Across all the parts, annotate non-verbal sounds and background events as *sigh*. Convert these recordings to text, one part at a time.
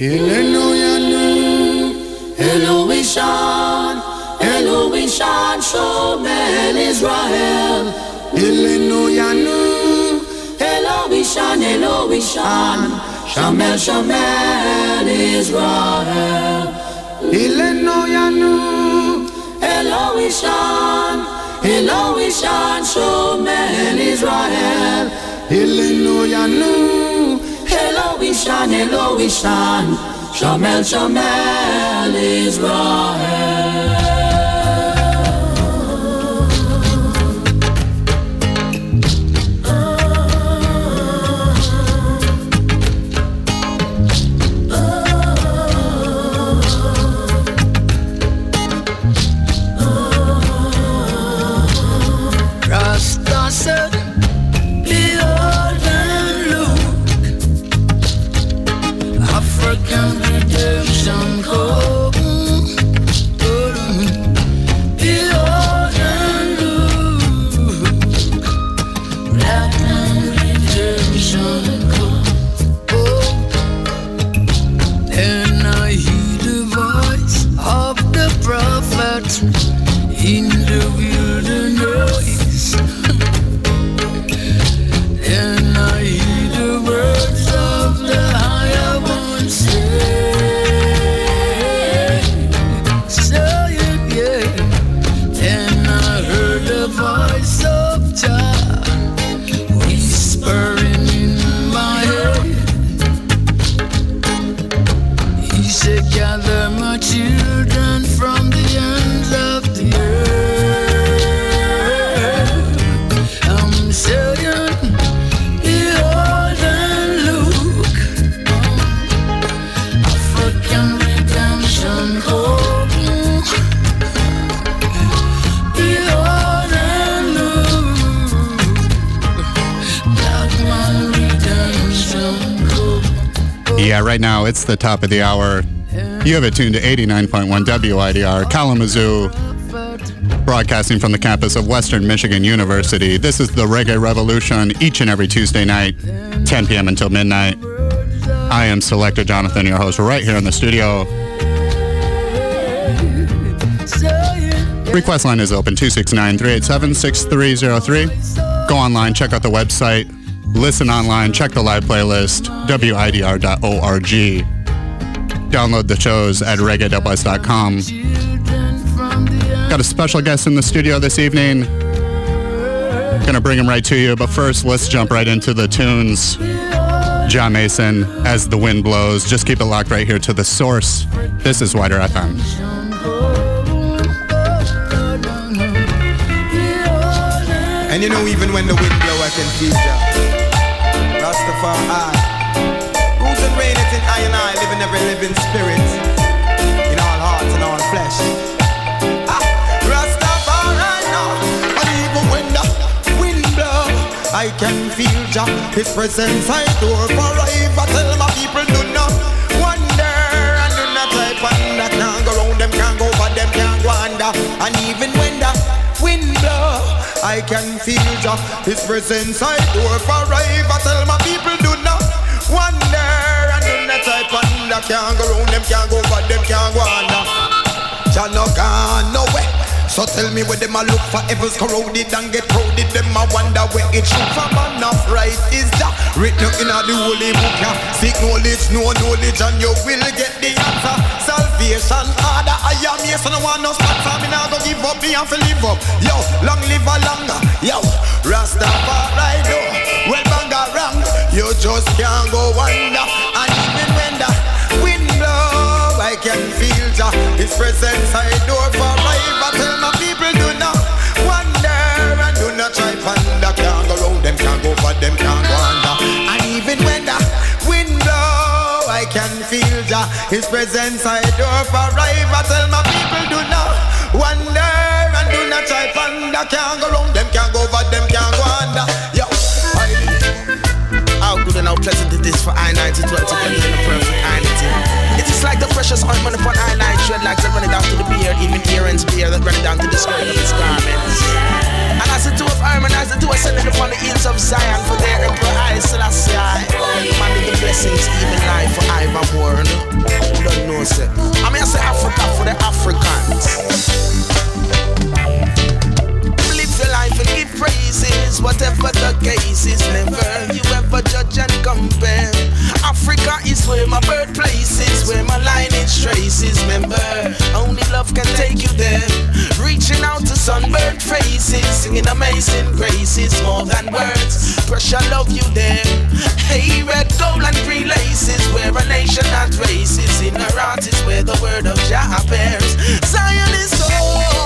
Hallelujah, Eloishan, Eloishan, Shomel Israel. Hallelujah, Eloishan, Eloishan, Shamel, Shamel Israel. Hallelujah, Eloishan, Eloishan, Shomel Israel. Hallelujah, Eloishan, Eloishan. Shamel, Shamel, Israel. right It's the top of the hour. You have it tuned to 89.1 WIDR Kalamazoo, broadcasting from the campus of Western Michigan University. This is the Reggae Revolution each and every Tuesday night, 10 p.m. until midnight. I am Selector Jonathon, your host, right here in the studio. Request line is open 269 387 6303. Go online, check out the website, Listen online, check the live playlist, widr.org. Download the shows at reggae.west.com. Got a special guest in the studio this evening. Gonna bring him right to you, but first let's jump right into the tunes. Jah Mason, As the Wind Blows. Just keep it locked right here to the source. This is WIDR FM. And you know, even when the wind blow, I can feel ya. Rastafari. Rules and reigneth in I and I, living every living spirit, in all hearts and all flesh. Ah, Rastafari, now. And even when the wind blow, I can feel Jah, His presence I adore forever. Tell my people do not wonder and do not type under. Can't go round them, can't go over them, can't go under. And even when I can feel Jah, His presence I adore forever. Tell my people do not wonder and do not type under. Can't go round them, can't go over them, can't go under. Jah no gone nowhere. So tell me where them a look for evils corroded and get crowded Them a wonder where it should from man of right is that Written in the holy book yeah. Seek knowledge, no knowledge and you will get the answer Salvation. Order I am here so no one no spot for me now go give up me and fi live up. Yo, long live a longer. Yo, Rastafari do Well banga wrong You just can't go under And even when the wind blow I can feel Jah His presence I adore forever. Tell my people do not wonder And do not try ponder Can't go round them, can't go for them, can't His presence I adore forever. Tell my people do not wonder And do not try ponder. Can't go round them, can't go for them, can't go under. Yo, I how good and how pleasant it is for I-90 to enter in the perfect identity. It is like the precious ointment upon I-9 shed like that running down to the beard, even Aaron's beard that running down to the skirt of his garments harmonize the two ascending upon the hills of Zion for their emperor I Selassie. Commanding the blessings, even life for I Ivan Don't know, sir. I mean, I say Africa for the Africans. We give praises, whatever the case is. Never you ever judge and compare. Africa is where my birthplace is, where my lineage traces. Remember, only love can take you there. Reaching out to sunburned faces, singing amazing graces, more than words. Pressure love you there. Hey, red, gold, and green laces, where a nation that races. In our art is where the word of Jah appears. Zion is home.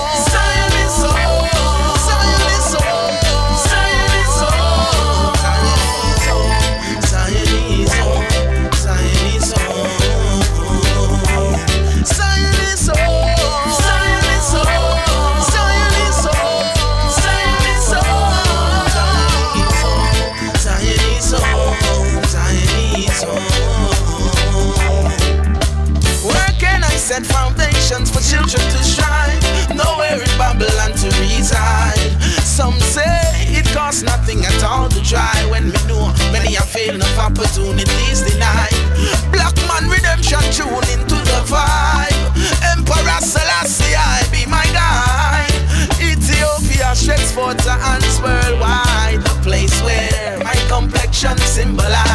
try when me know many are failing of opportunities denied. Black man redemption tune into the vibe. Emperor Selassie, I be my guide. Ethiopia stretches forth her hands worldwide, the place where my complexion symbolizes.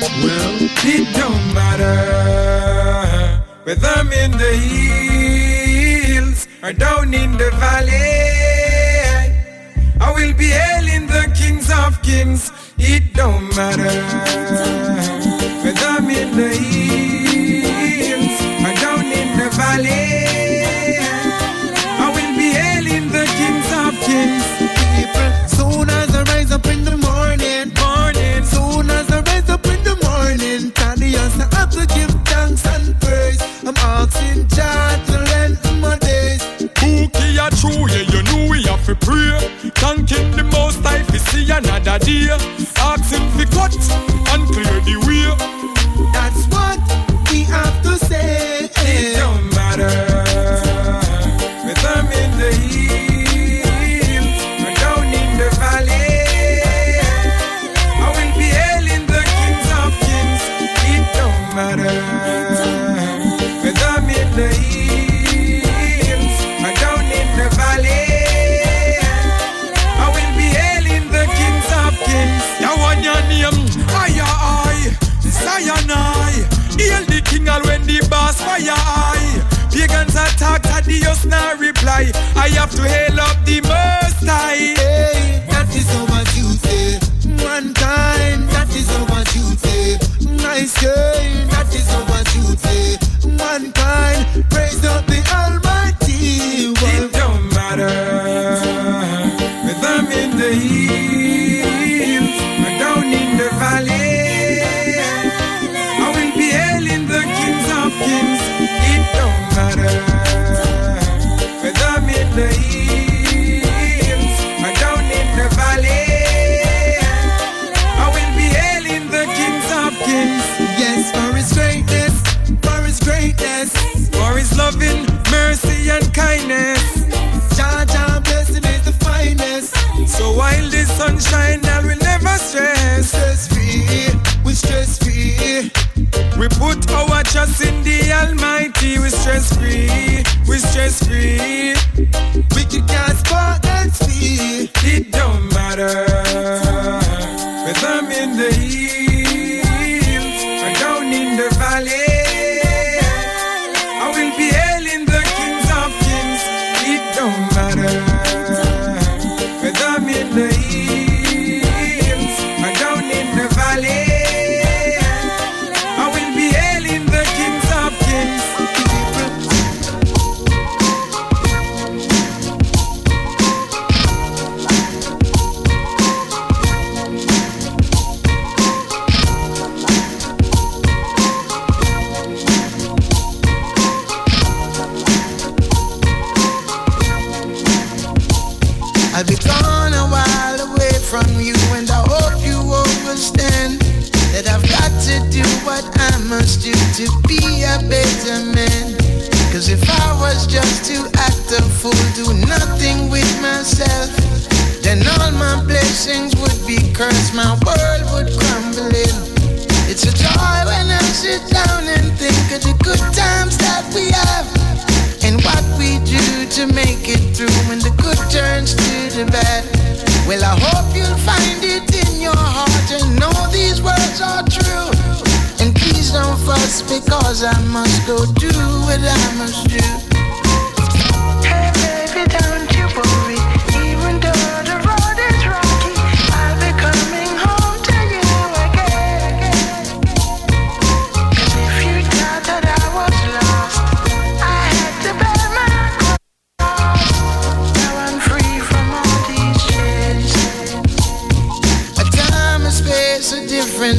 Well, it don't matter whether I'm in the hills or down in the valley. I will be hailing the kings of kings. It don't matter whether I'm in the hills or down in the valley. Ask him fi cut.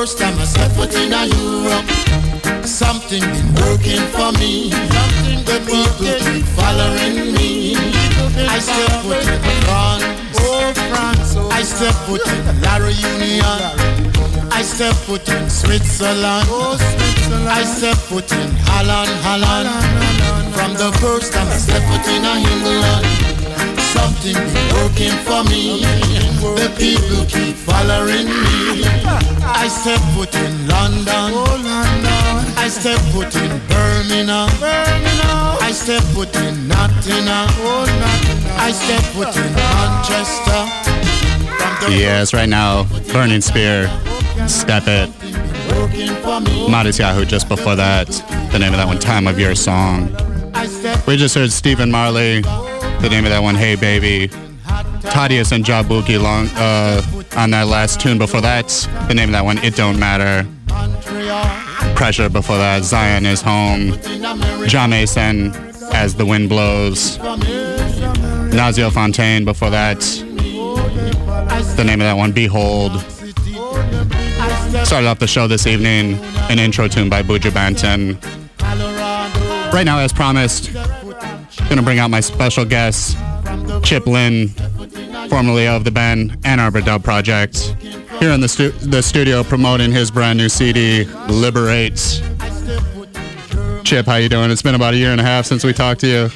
first time I set foot in a Europe Something been working for me. Something the people keep following me. I step foot in France. Oh, France. Oh. I step foot in La Reunion. I step foot in Switzerland. Oh, Switzerland. I step foot in Holland, Holland. From the first time I step foot in England something been working for me. The people keep following me. I step foot in London. Oh, I step foot in Birmingham. I step foot in Nottingham. Oh, I step foot in Manchester. Yes, right now, Burning Spear, Step It. Matisyahu just before that. The name of that one, Time of Your Song. We just heard Stephen Marley, the name of that one, Hey Baby. Tadius and Jah Bukie long uh, on that last tune before that. The name of that one, It Don't Matter. Pressure before that, Zion is Home. Jah Mason, As the Wind Blows. Nasio Fontaine before that. The name of that one, Behold. Started off the show this evening, an intro tune by Buju Banton. Right now, as promised, gonna bring out my special guest, Chip Lind, formerly of the band Ann Arbor Dub Project, here in the, stu- the studio promoting his brand new CD, Liberate. Chip, how you doing? It's been about a year and a half since we talked to you.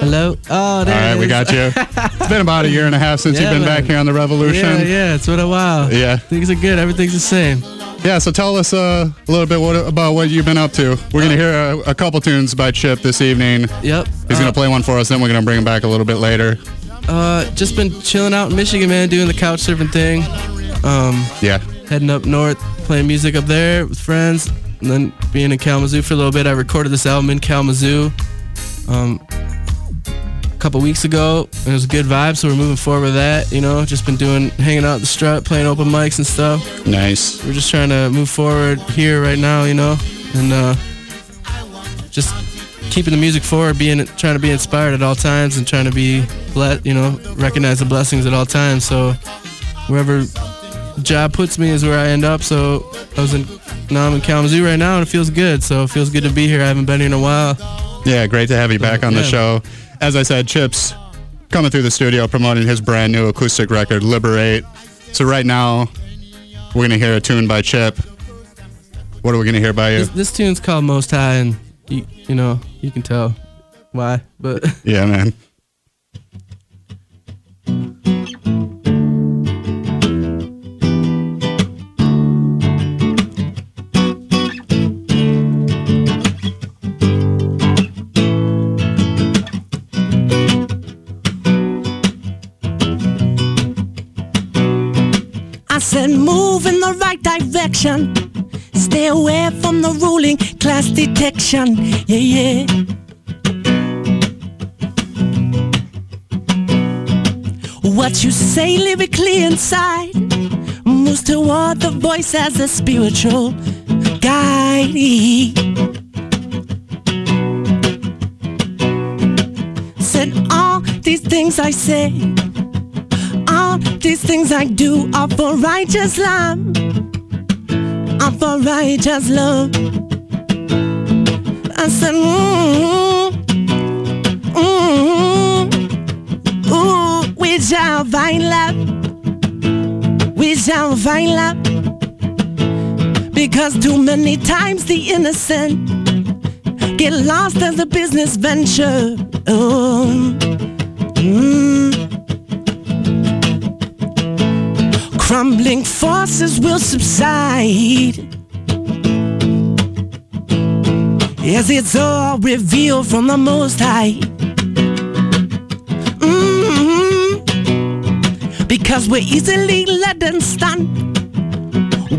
Hello. Oh, there All right, we got you. *laughs* It's been about a year and a half since Yeah, you've been man. back here on the Revolution. Yeah, yeah. It's been a while. Yeah. Things are good. Everything's the same. Yeah, so tell us uh, a little bit what, about what you've been up to. We're going to hear a, a couple tunes by Chip this evening. Yep. He's going to play one for us, then we're going to bring him back a little bit later. Uh, just been chilling out in Michigan, man, doing the couch surfing thing. Um, Yeah. heading up north, playing music up there with friends, and then being in Kalamazoo for a little bit. I recorded this album in Kalamazoo um, a couple weeks ago. and It was a good vibe, so we're moving forward with that. You know, just been doing, hanging out the strut, playing open mics and stuff. Nice. We're just trying to move forward here right now, you know, and uh, just keeping the music forward, being trying to be inspired at all times, and trying to be let you know recognize the blessings at all times. So wherever job puts me is where I end up. So I was in now I'm in Kalamazoo right now, and it feels good. So it feels good to be here. I haven't been here in a while. Yeah, great to have you back on the Yeah. show. As I said, Chip's coming through the studio promoting his brand new acoustic record, Liberate. So right now, we're going to hear a tune by Chip. What are we going to hear by you? This, this tune's called Most High, and you, you know you can tell why, but. Yeah, man. *laughs* right direction. Stay away from the ruling class detection. Yeah, yeah. What you say lyrically inside moves toward the voice as a spiritual guide. Said all these things I say all these things I do are for righteous love. For righteous love. I said, mm, mm, ooh, we shall find love. We shall find love. Because too many times the innocent get lost as a business venture. Oh, mm. Crumbling forces will subside as it's all revealed from the Most High. Mhm. Because we're easily led and stunned.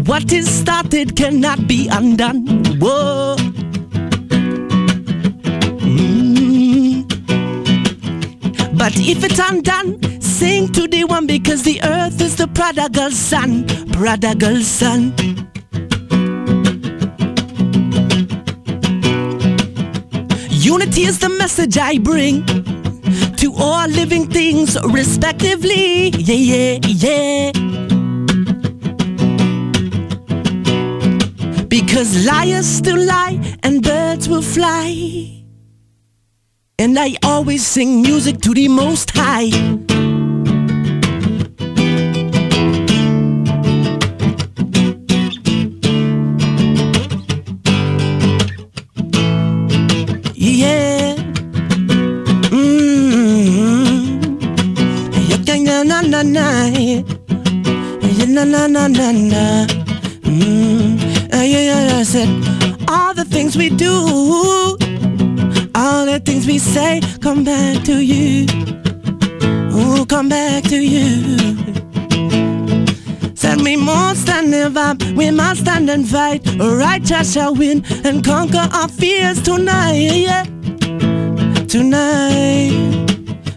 What is started cannot be undone. Whoa. Mm. But if it's undone, sing to the one because the earth is the prodigal son, prodigal son. Unity is the message I bring to all living things respectively. Yeah, yeah, yeah. Because liars still lie and birds will fly. And I always sing music to the most high. Na na na na na. Mm. Uh, yeah, yeah, I said all the things we do, all the things we say, come back to you. Oh, come back to you. Said we must stand and vibe, we must stand and fight. Righteous shall win and conquer our fears tonight. Yeah. Tonight,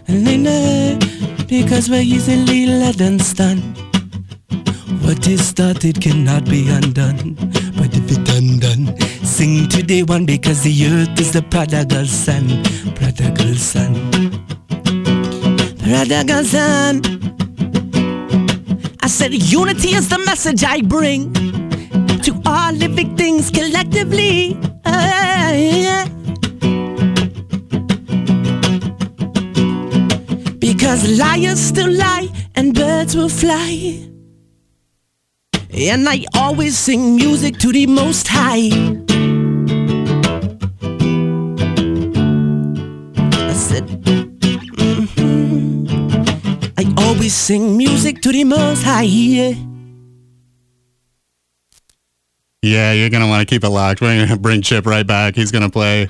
tonight, because we're easily led and stunned. What is started cannot be undone. But if it undone, sing today one because the earth is the prodigal son. Prodigal son. Prodigal son. I said unity is the message I bring to all living things collectively. Ah, yeah. Because liars still lie and birds will fly. And I always sing music to the most high. I said, mhm. I always sing music to the most high. Yeah. Yeah, you're going to want to keep it locked. We're going to bring Chip right back. He's going to play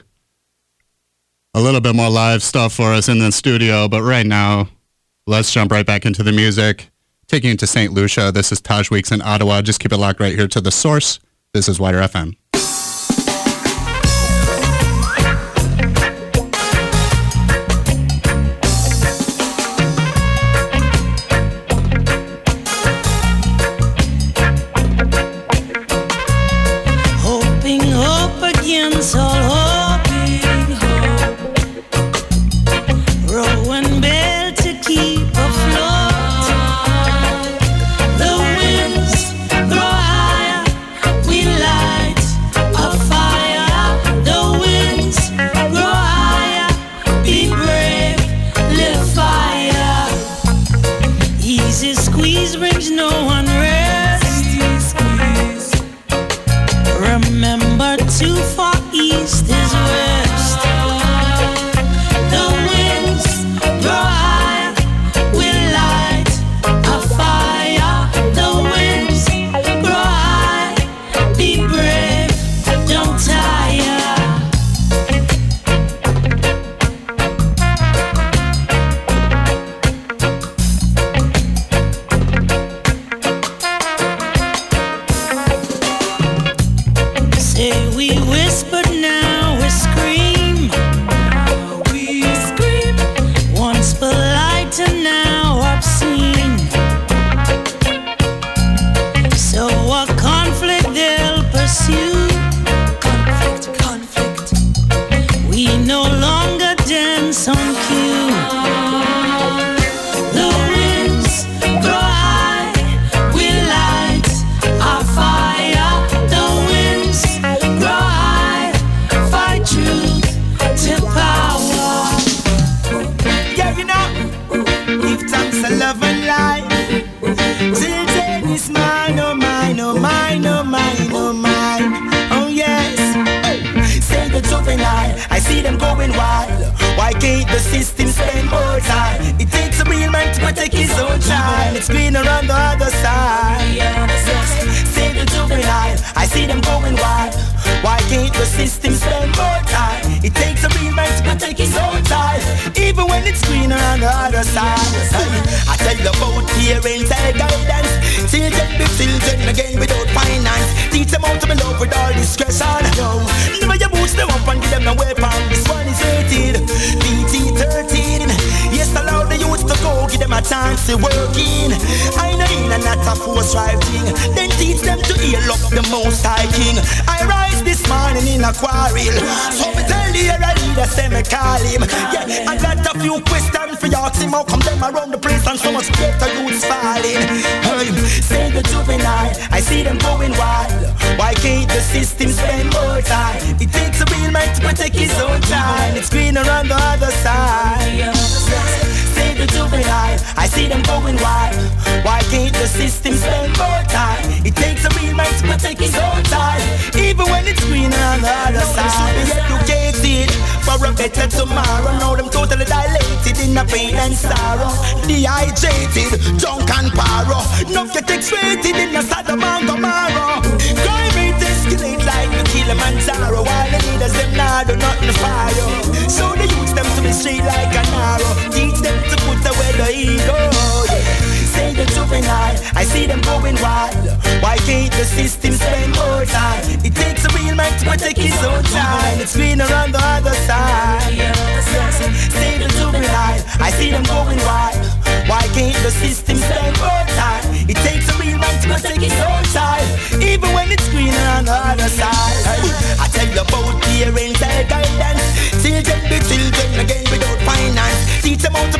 a little bit more live stuff for us in the studio. But right now, let's jump right back into the music. Taking you to St. Lucia. This is Taj Weekes in Adowa. Just keep it locked right here to the source. This is WIDR FM.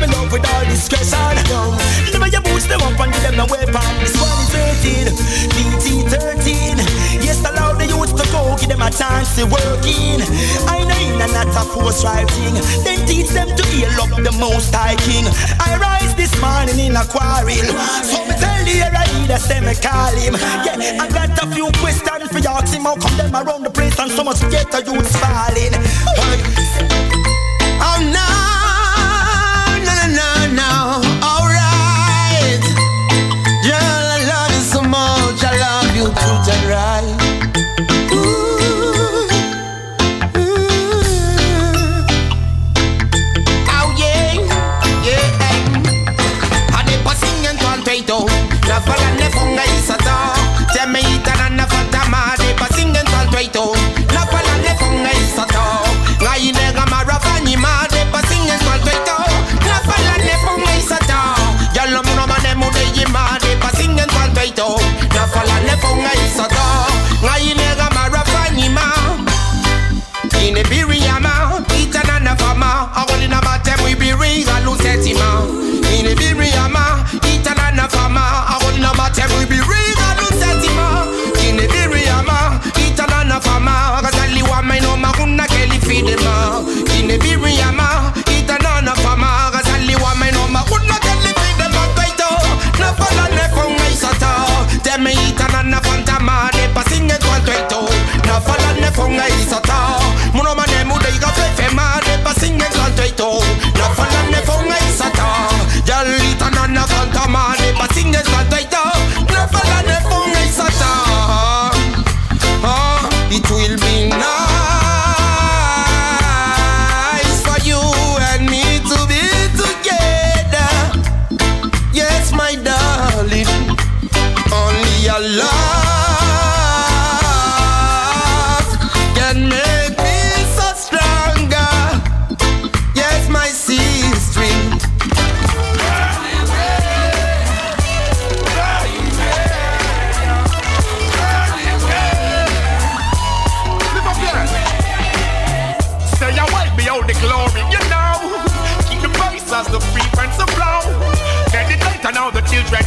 in love with all discretion. Never you boost them up and give them a weapon. This one 13, TT 13. Yes, allow the youth to go, give them a chance to work in. I know in and not a force writing. Then teach them to heal up the most high king. I rise this morning in a quarrel. So me tell the air I need a call him. Yeah, I got a few questions for you ask him. How come them around the place and so much get youth falling? Hey.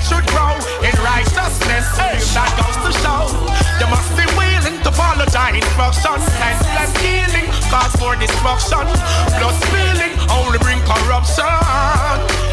should grow in righteousness. Hey. That goes to show you must be willing to follow thy instructions. Senseless healing cause for destruction. Blood spilling only bring corruption.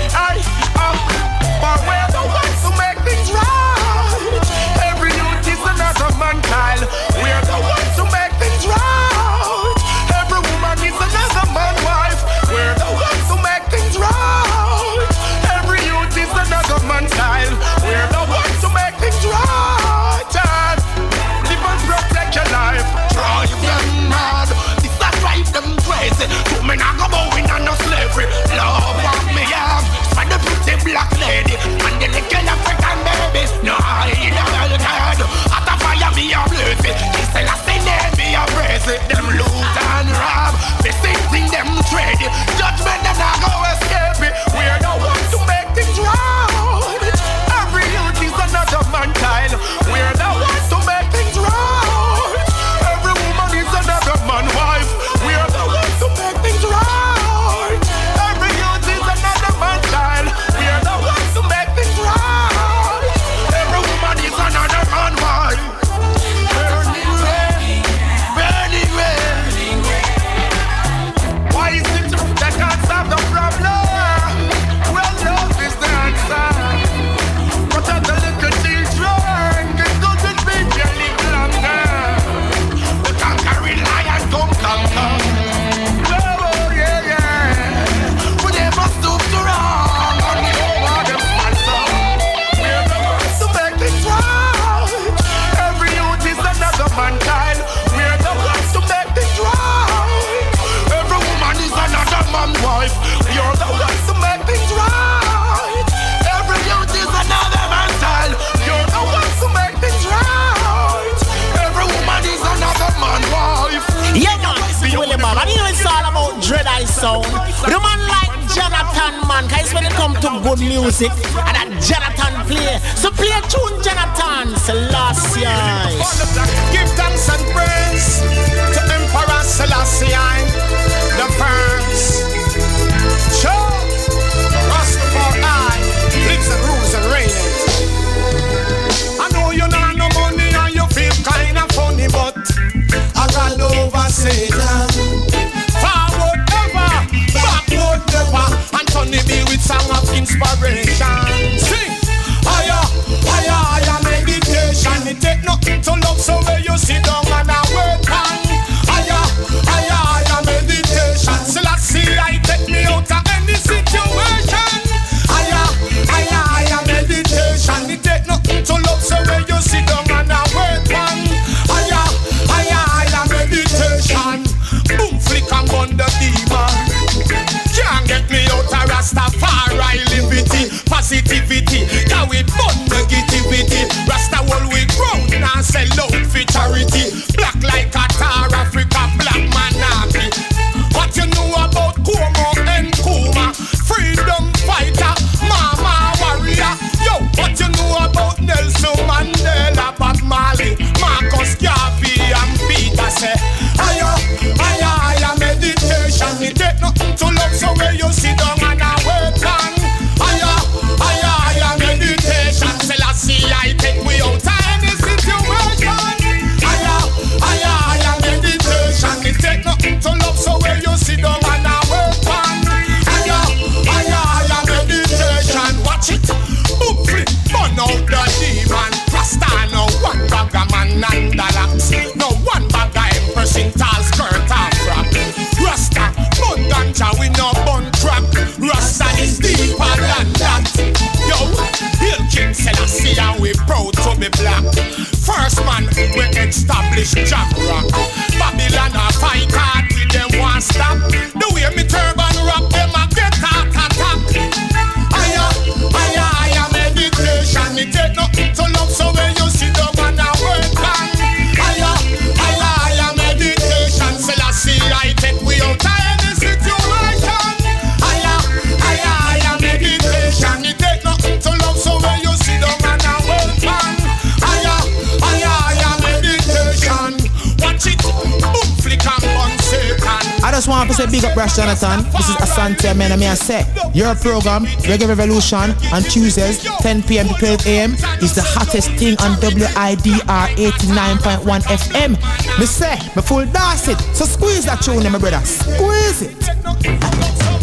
Big up Brash Jonathon. This is Asante man and me I say your program Reggae Revolution on Tuesdays 10 p.m. to 12 a.m. is the hottest thing on WIDR 89.1 FM. Me say, me full dance it. So squeeze that tune, my brother. Squeeze it.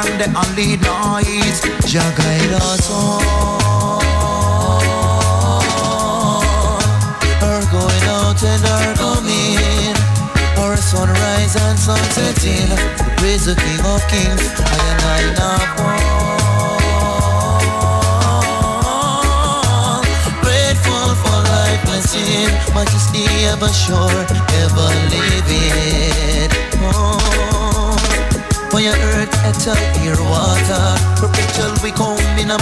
Lion, the only noise. Jah guide us all. Our going out and our coming. Our sunrise and sunsetting. Praise the King of Kings. I and I now Grateful for life blessing, majesty ever sure, ever living. For your water, perpetual we come in a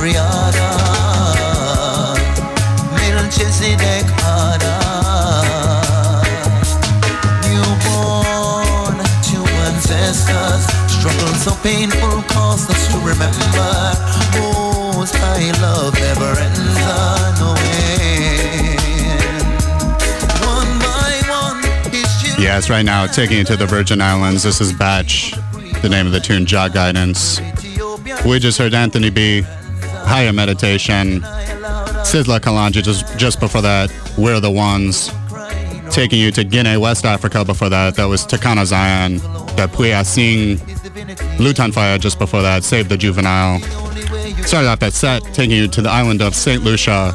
riada. Melchizedek ancestors, struggle so painful caused us to remember. Most high love never ends his. Yes, right now, taking it to the Virgin Islands. This is Batch, the name of the tune, Jah Guidance. We just heard Anthony B, Higher Meditation, Sizzla Kalonji just, just before that, We're the Ones. Taking you to Guinea, West Africa before that, that was Takana Zion, that Puya Sing, Lutan Fyah just before that, Save the Juvenile. Started off that set, taking you to the island of St. Lucia,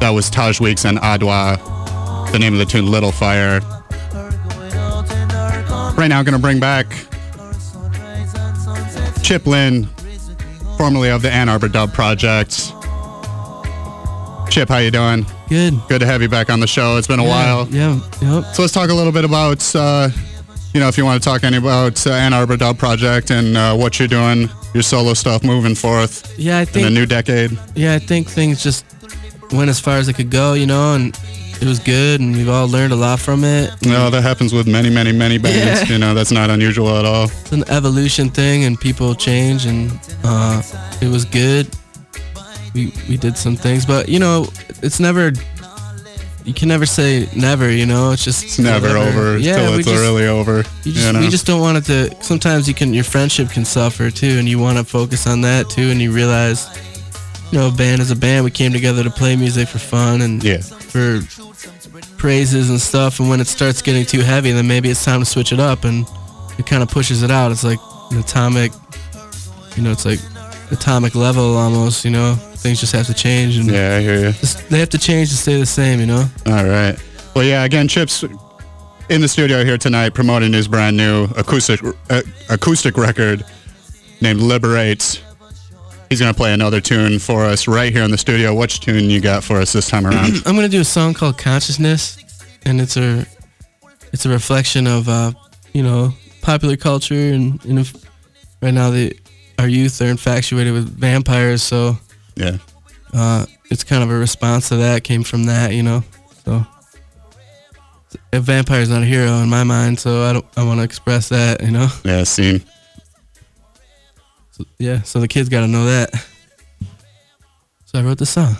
that was Taj Weekes and Adowa, the name of the tune, Little Fire. Right now, I'm going to bring back Chip Lind, formerly of the Ann Arbor Dub Project. Chip, how you doing? Good. Good to have you back on the show. It's been a Yeah, while. Yeah. Yep. So let's talk a little bit about, uh, you know, if you want to talk any about uh, Ann Arbor Dub Project and uh, what you're doing, your solo stuff moving forth Yeah, I in think. the new decade. Yeah, I think things just went as far as it could go, you know, and it was good, and we've all learned a lot from it. No, that happens with many, many, many bands. Yeah. You know, that's not unusual at all. It's an evolution thing, and people change, and uh, it was good. We we did some things, but you know, it's never. You can never say never, you know. It's just It's never whatever. over Yeah, till it's just- really over. You just, know? We just don't want it to. Sometimes you can, your friendship can suffer too, and you want to focus on that too, and you realize, you know, a band is a band. We came together to play music for fun and yeah. for praises and stuff. And when it starts getting too heavy, then maybe it's time to switch it up, and it kind of pushes it out. It's like an atomic, you know, it's like atomic level almost. You know, things just have to change, and yeah, I hear you. They have to change to stay the same. You know. All right. Well, yeah. Again, Chips in the studio here tonight promoting his brand new acoustic uh, acoustic record named Liberates. He's gonna play another tune for us right here in the studio. Which tune you got for us this time around? *clears throat* I'm gonna do a song called Consciousness, and it's a it's a reflection of uh, you know popular culture and, and right now the our youth are infatuated with vampires, so yeah, uh, it's kind of a response to that. Came from that, you know. So a vampire's not a hero in my mind, so I don't I want to express that, you know. Yeah, scene. So, yeah, so the kids got to know that. So I wrote the song.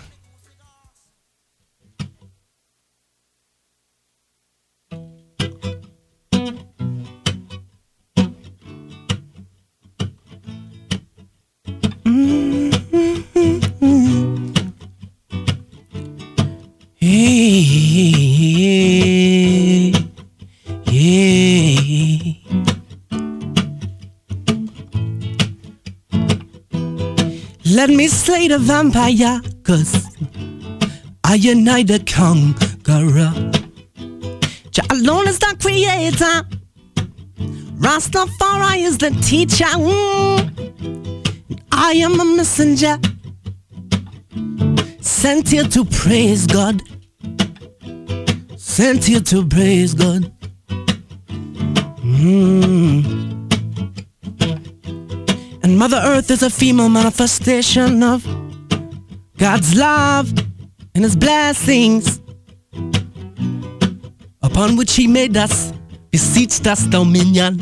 Slay the vampire, cause I unite the conqueror. Jah alone is the creator. Rastafari is the teacher. Mm. I am a messenger. Sent here to praise God. Sent here to praise God. Mm. And Mother Earth is a female manifestation of God's love and His blessings, upon which He made us, beseeched us dominion.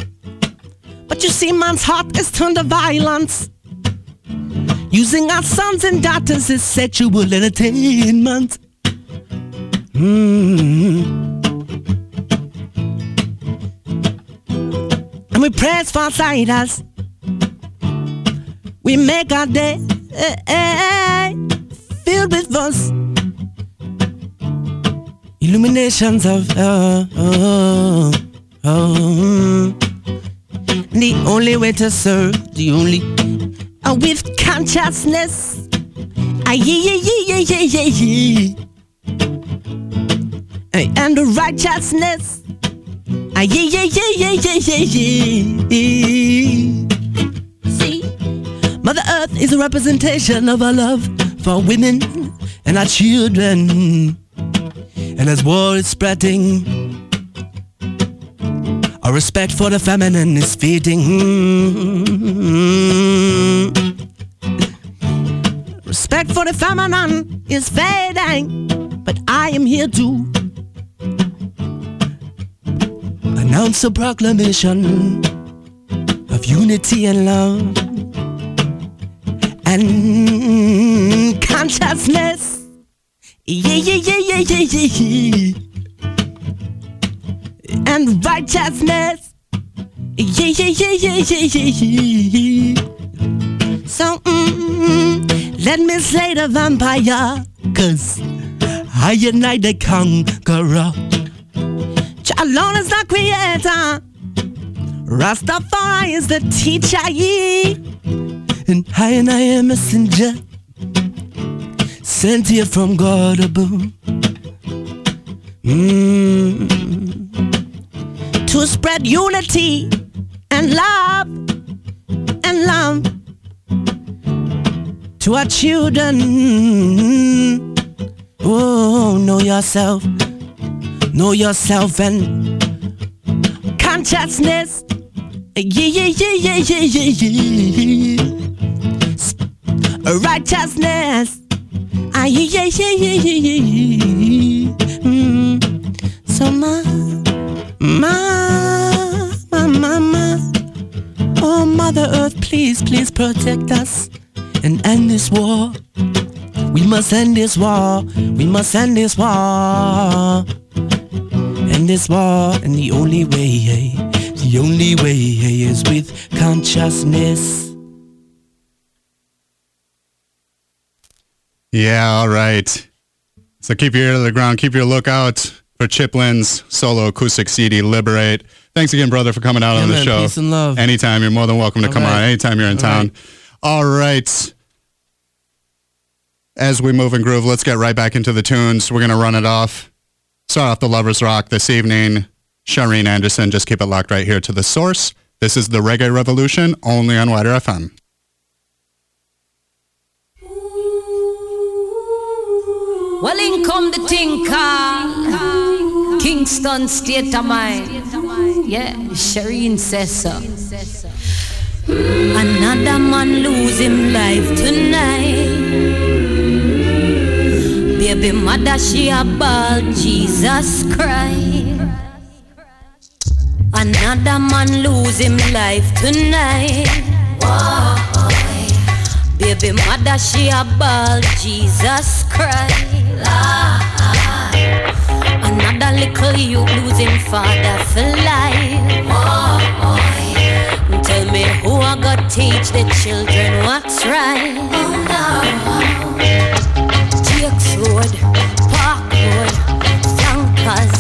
But you see, man's heart is turned to violence, using our sons and daughters as sexual entertainment. Mm. And we praise false idols. We make our day eh, eh, filled with us. Illuminations of oh, oh, oh. The only way to serve, the only uh, with consciousness. Ah, yeah, yeah, yeah, yeah, yeah, yeah, yeah. And righteousness. Ah, yeah, yeah, yeah, yeah, yeah, yeah, yeah. Earth is a representation of our love for women and our children. And as war is spreading, our respect for the feminine is fading. Respect for the feminine is fading, but I am here to announce a proclamation of unity and love and consciousness. Yeah, yeah, yeah, yeah, yeah, yeah. And righteousness. Yeah, yeah, yeah, yeah, yeah, yeah. So, mm, let me slay the vampire, cause I unite the conqueror. Alone is the creator. Rastafari is the teacher. And I and I am messenger sent here from God above. Mm. To spread unity and love and love to our children Oh, know yourself. Know yourself and consciousness. Yeah, yeah, yeah, yeah, yeah, yeah, yeah. Righteousness. Ah, yeah, yeah, yeah, yeah, yeah. Mm. So, ma, ma, ma, ma, ma. Oh, Mother Earth, please, please protect us and end this war. We must end this war. We must end this war. End this war, and the only way, the only way is with consciousness. Yeah, all right. So keep your ear to the ground. Keep your lookout for Chip Lind's solo acoustic CD, Liberate. Thanks again, brother, for coming out Yeah, on the man, show. peace and love. Anytime. You're more than welcome to All come right. on. Anytime you're in All town. right. All right. As we move and groove, let's get right back into the tunes. We're going to run it off. Start off the Lovers Rock this evening. Cherine Anderson, just keep it locked right here to the source. This is the Reggae Revolution, only on WIDR FM. Well, in come the thing called Kingston State of Mind. Yeah, Cherine says so. Another man lose him life tonight. Baby mother, she a ball, Jesus Christ. Another man him life tonight. Whoa. Baby mother, she a ball, Jesus Christ. Lord. Another little you losing father for life. Whoa. Tell me who I got teach the children what's right. Oh no. Jake's Road, Park Road, Flankers,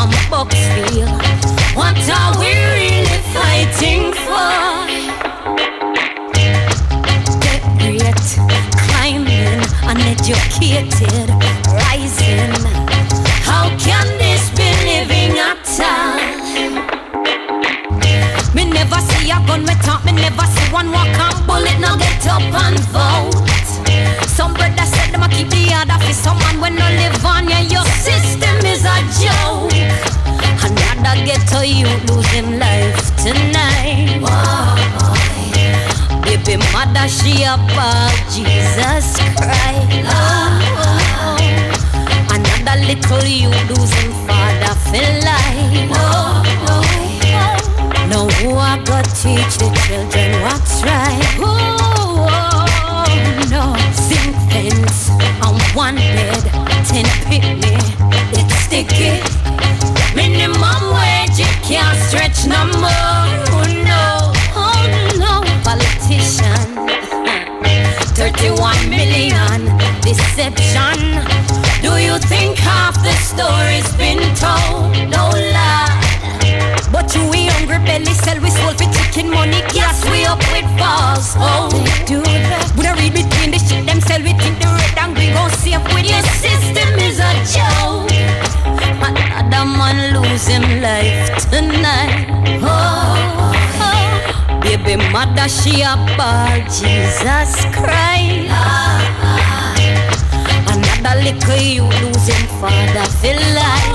and Bucksfield. What are we really fighting for? Uneducated, rising. How can this be living at all? Me never see a gun with top, me never see one walk and bullet, now get up and vote. Some brother said them a keep the other for someone when no live on ya. Your system is a joke. Another ghetto you losing life tonight. Whoa. Baby mother she about Jesus Christ. Oh. Another little you losing father for life. Oh. Now who I got teach the children what's right? Oh, no. Zinc fence on one bed, ten picnic, it's sticky. Minimum wage it can't stretch no more. 31 million deception. Do you think half the story's been told? No lie. But you we hungry belly sell we soul for chicken money gas we up with balls. Oh, They do that. Would I read between the shit them sell we think the red and green gon' safe with your system is a joke. Another man lose him life tonight. Oh. Baby mother she a ball Jesus Christ. Another little you losing father for life.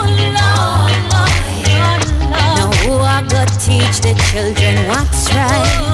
Now who I got teach the children what's right?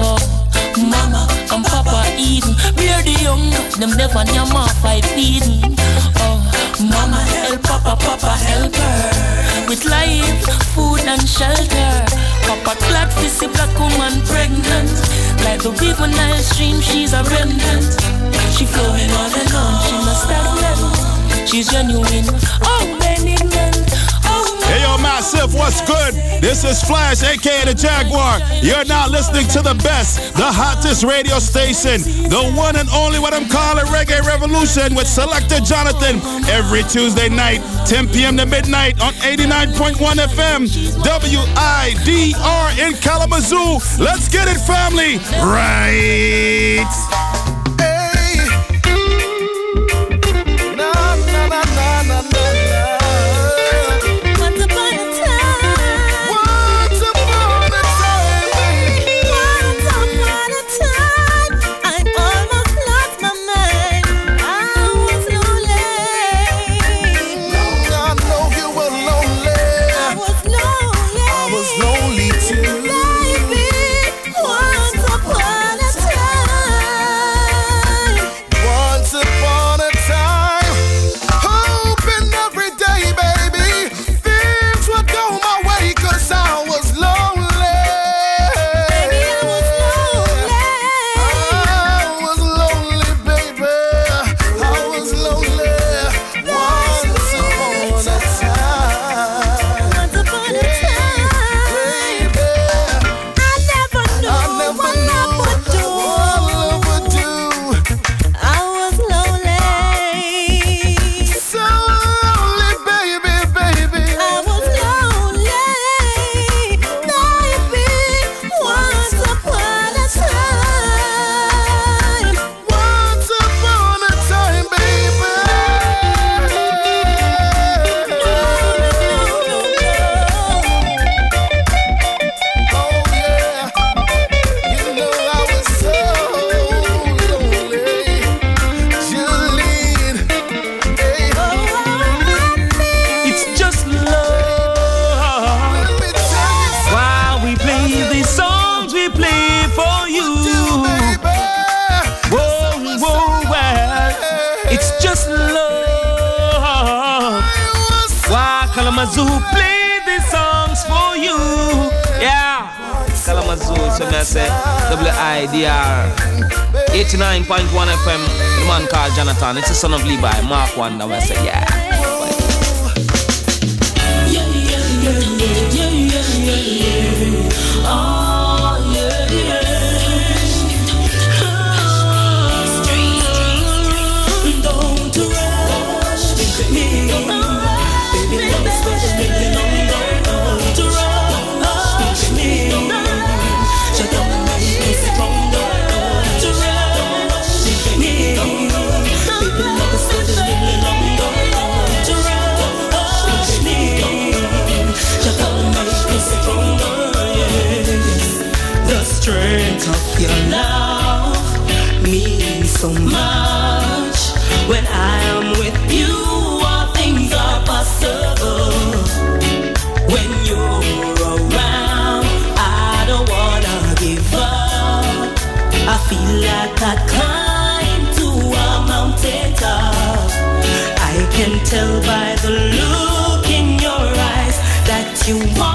Oh, mama and papa eating. Bear the young, them never near my five feeding. Oh, mama help, papa, papa help her. With life, food and shelter. Papa glad to see black woman pregnant. Like the river Nile stream, she's a remnant. She flowing on and on, she must not stagnant. She's genuine. Oh. Myself, Massive, what's good? This is Flash, aka the Jaguar. You're not listening to the best, the hottest radio station, the one and only what I'm calling Reggae Revolution with Selector Jonathon every Tuesday night, 10 p.m. to midnight on 89.1 FM, WIDR in Kalamazoo. Let's get it, family. Right. feel like I climb to a mountain top. I can tell by the look in your eyes that you want.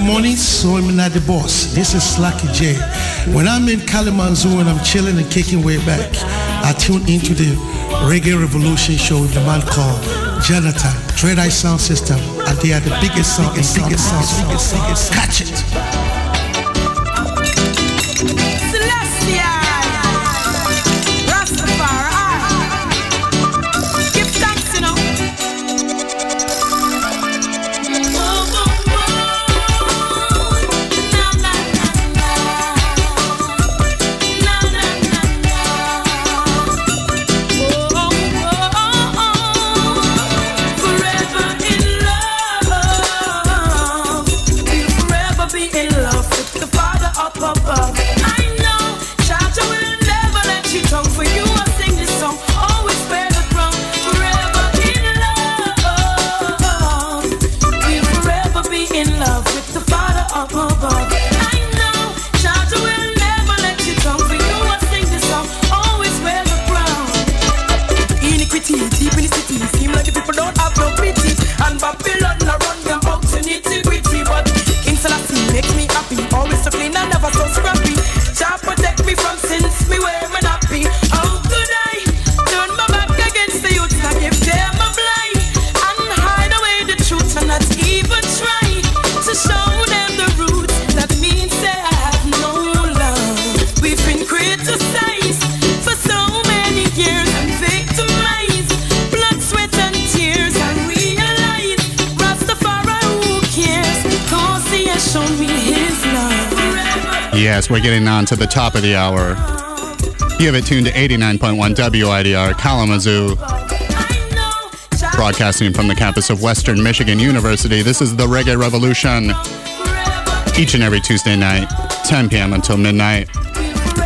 The morning, so I'm not the boss. This is Slacky J. When I'm in Kalamazoo and I'm chilling and kicking way back, I tune into the Reggae Revolution show with the man called Jonathon, Dread Eye Sound System, and they are the biggest sound, biggest sound, biggest sound, biggest. Catch it. Yes, we're getting on to the top of the hour. You have it tuned to 89.1 WIDR Kalamazoo, broadcasting from the campus of Western Michigan University. This is the Reggae Revolution, each and every Tuesday night, 10 p.m. until midnight.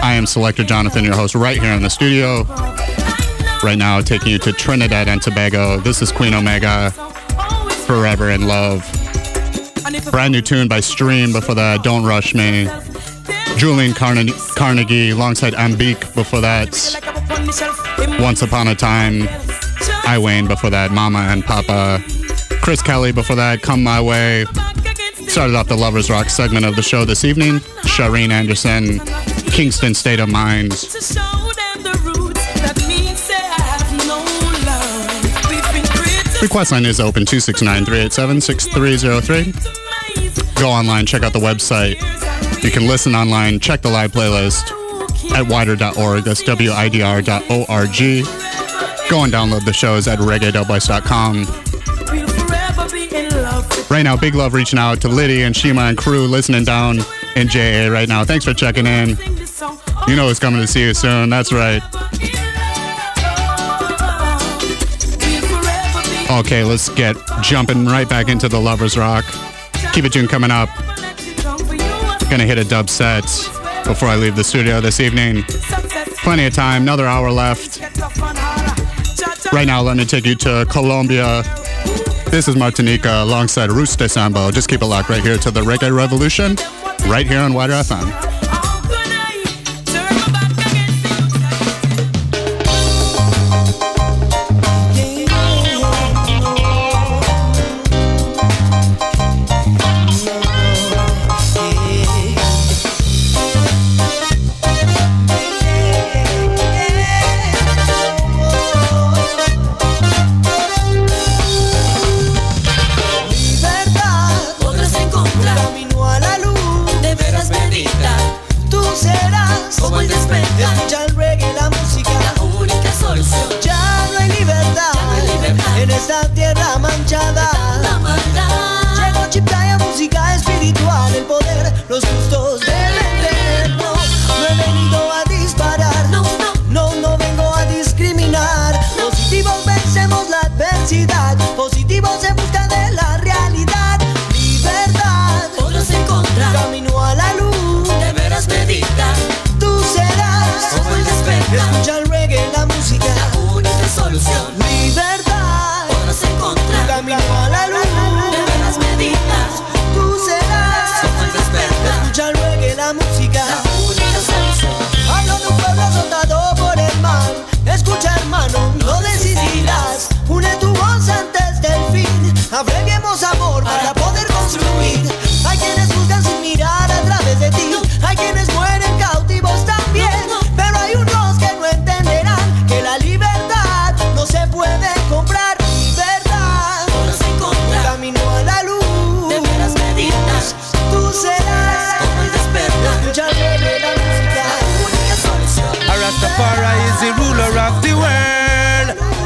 I am Selector Jonathon, your host, right here in the studio. Right now, taking you to Trinidad and Tobago. This is Queen Omega, Forever in Love. Brand new tune by Stream before that, Don't Rush Me. Juleen Carne- Carnegie alongside Ambique before that. Once Upon a Time. I Wayne before that. Mama and Papa. Kris Kelli before that. Come My Way. Started off the Lovers Rock segment of the show this evening. Cherine Anderson. Kingston State of Mind. To show them the roots that means say I have no love. We've been criticized. Request line is open 269 387 6303. Go online, check out the website. You can listen online, check the live playlist at wider.org. That's widr.org. Go and download the shows at reggae.com. Right now, big love reaching out to Liddy and Shima and crew listening down in JA right now. Thanks for checking in. You know it's coming to see you soon. That's right. Okay, let's get jumping right back into the Lovers Rock. Keep it tuned coming up. Gonna hit a dub set before I leave the studio this evening. Plenty of time, another hour left. Right now, let me take you to Colombia this is Martinika alongside Roots De Sambo. Just keep it locked right here to the Reggae Revolution, right here on WIDR FM.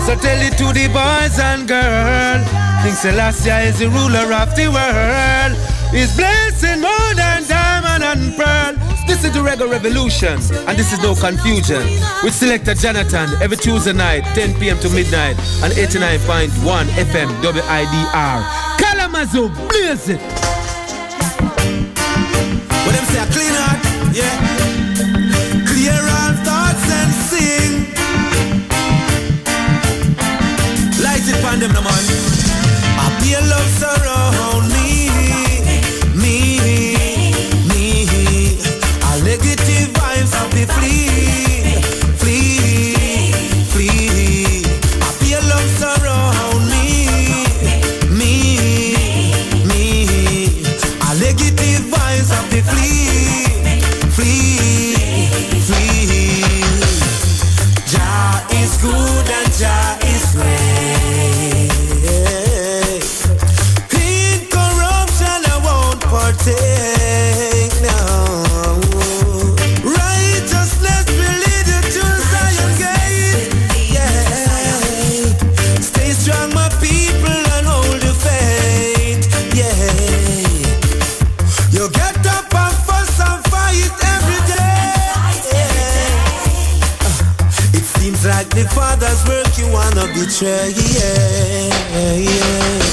So tell it to the boys and girls. King Selassie is the ruler of the world. His blessing more than diamond and pearl. This is the reggae revolution, and this is no confusion. With selector Jonathon every Tuesday night, 10 p.m. to midnight, on 89.1 FM WIDR. Kalamazoo, blaze it! What them say, clean heart, yeah. pan them no man. I pay love surround betray. Yeah, yeah.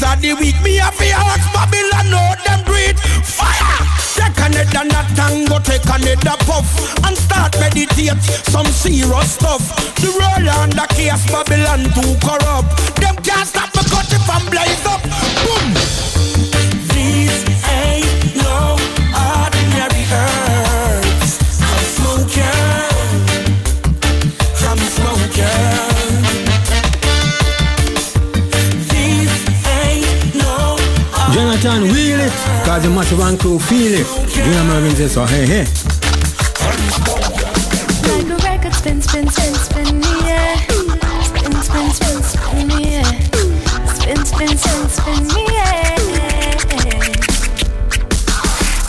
days of the week. Me a fear wax Babylon, know them breed. Fire! Take another tango, take another puff, and start meditate some serious stuff. The roll and the chaos, Babylon too corrupt. Them can't stop me, cutting from blaze much. You know so hey, hey.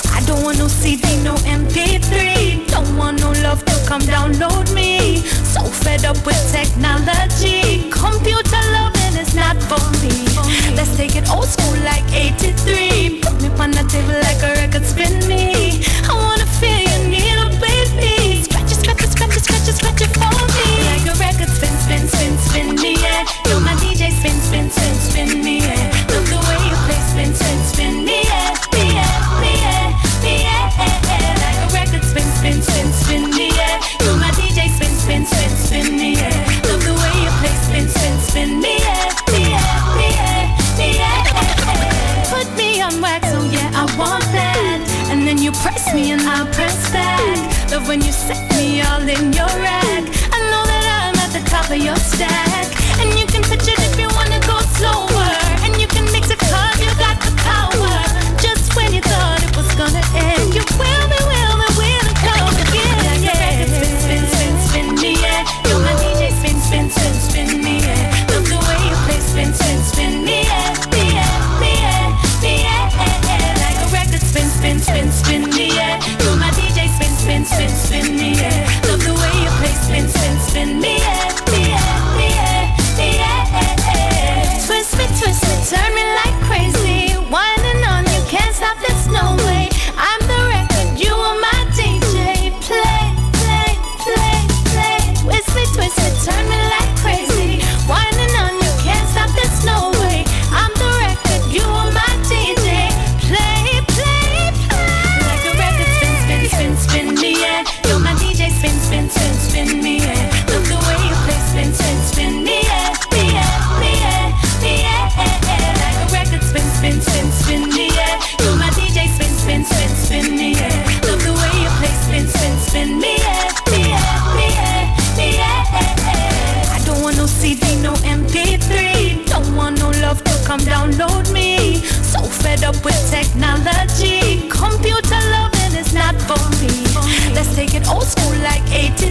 I don't want no CD, no MP3. Don't want no love to come download me. So fed up with technology. Computer not for me. Let's take it old school like 83 Manipulative like a record spin me. I wanna Press me and I'll press back. Love when you set me all in your rack. I know that I'm at the top of your stack. And you can touch it if you wanna go slow. like 18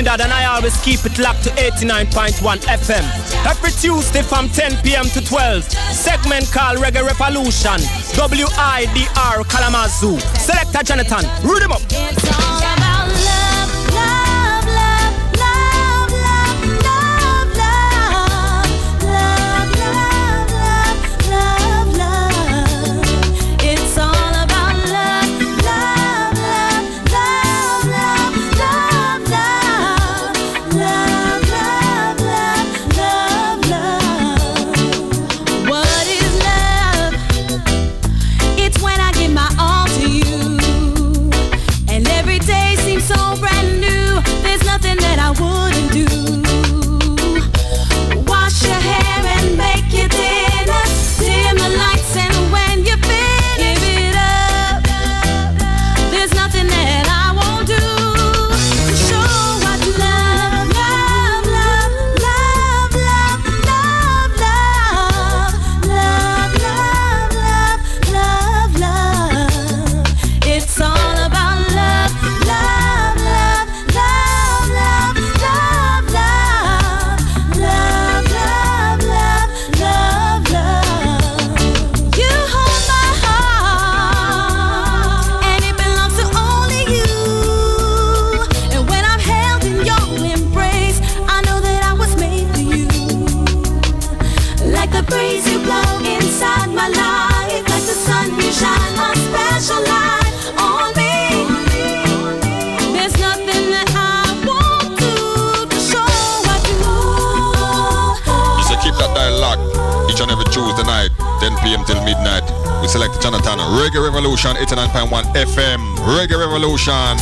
Trinidad and I always keep it locked to 89.1 FM. Every Tuesday from 10 p.m. to 12, segment called Reggae Revolution, WIDR Kalamazoo. Selector Jonathon, root him up. 99.1 FM Reggae Revolution.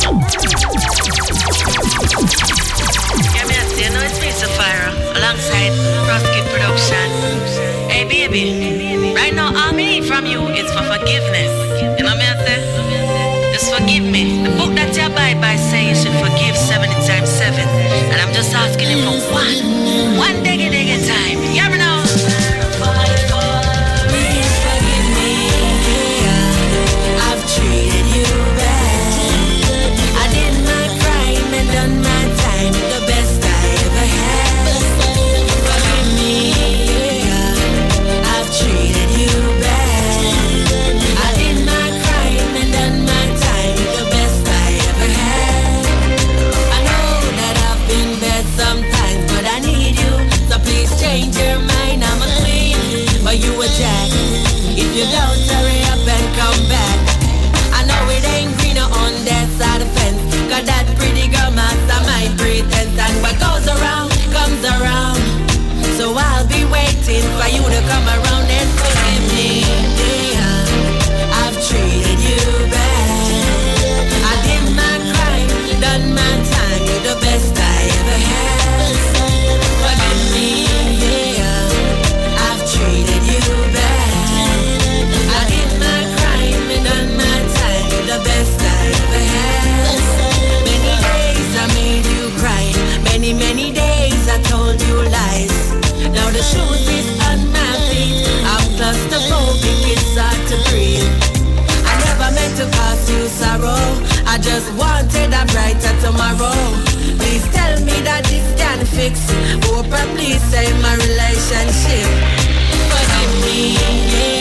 waiting for you to come around. just wanted a brighter tomorrow. Please tell me that this can fix. Hope I please save my relationship. Forgive me, yeah.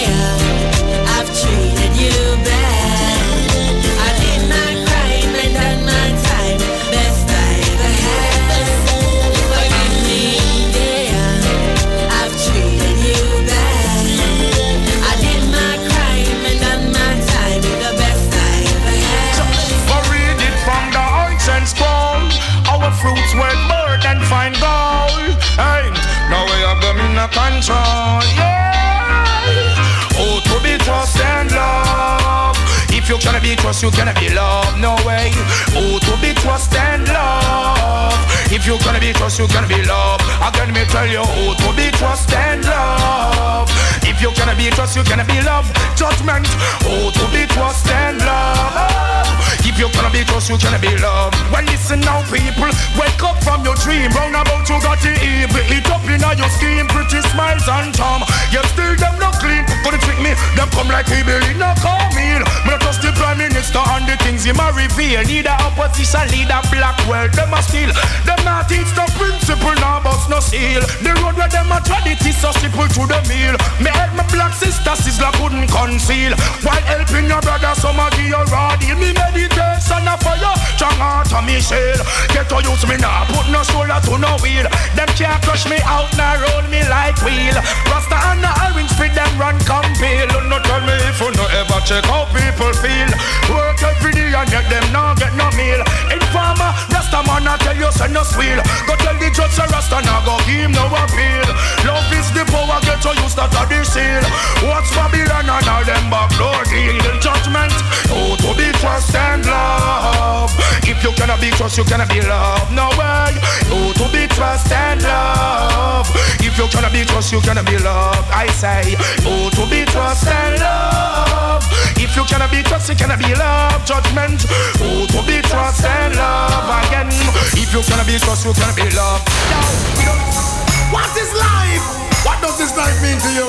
trust you cannot be loved, no way. Who to be trust and love. If you cannot be trust, you cannot be loved. Again, me tell you, who to be trust and love. If you cannot be trust, you cannot be loved. Judgment, Who to be trust and love. You gonna be cause you gonna be loved. Well, listen now, people. Wake up from your dream. Roundabout you got the evil. It up in your scheme. Pretty smiles and charm. yet still them not clean. Gonna trick me. Them come like evil in a meal. Me not trust the prime minister and the things he might reveal. Neither opposition leader world, Them a steal. Them not teach the principle. Now but no seal. The road where them a tread it is so simple to the meal. Me help my black sister, sister couldn't conceal. While helping your brother, some of you your rod. Me meditate. Me meditation a fire, strong heart on me shell. Get to use me now, put no shoulder to no wheel. Them can't crush me out, now roll me like wheel. Rasta and the orange spit them run compel. No tell me if you no ever check how people feel. Work every day and yet them now get no meal. Informer, Rasta man I tell you send no squeal. Go tell the judge say Rasta now go give no appeal. Love is the power, get to use that of seal. What's Babylon and all them backdoor deal? Judgment, oh to be trust and love. If you cannot be trust, you cannot be love. No way. Oh to be trust and love. If you cannot be trust, you cannot be love. I say, oh to be trust and love. If you cannot be trust, you cannot be love. Judgment, oh to be trust and love again. If you cannot be trust, you cannot be love. What is life? What does this life mean to you?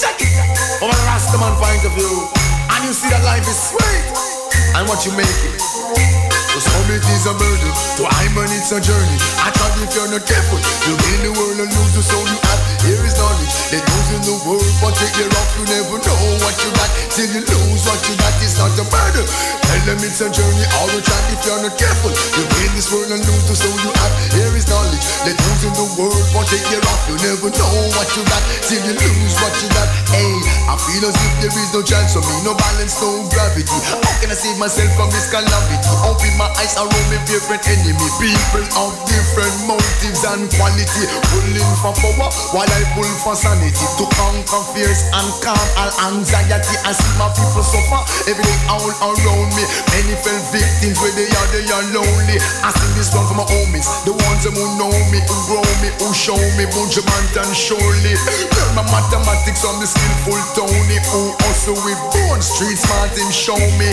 Check it from a Rastaman point of view. And you see that life is sweet. And what you make it. To some it is a murder, to I'm on it's a journey. I thought if you're not careful, you'll gain the world and lose the soul you have. Here is knowledge, that goes in the world, but take care of you never know what you got. Till you lose what you got, it's not a murder. Tell them it's a journey, all the time if you're not careful, you'll gain this world and lose the soul you have. Here is knowledge, that goes in the world, but take care of you never know what you got. Till you lose what you got. Hey, I feel as if there is no chance for me, no balance, no gravity. How can I save myself from this calamity? Open my eyes around me, different enemy. People of different motives and quality. Pulling for power while I pull for sanity. To conquer fears and calm all anxiety. I see my people suffer every day all around me. Many fell victims where they are, they are lonely. I sing this one for my homies, the ones who know me, who grow me, who show me, Bunjamant and surely. Learn my mathematics from the skillful Tony, who also with born street smart him show me.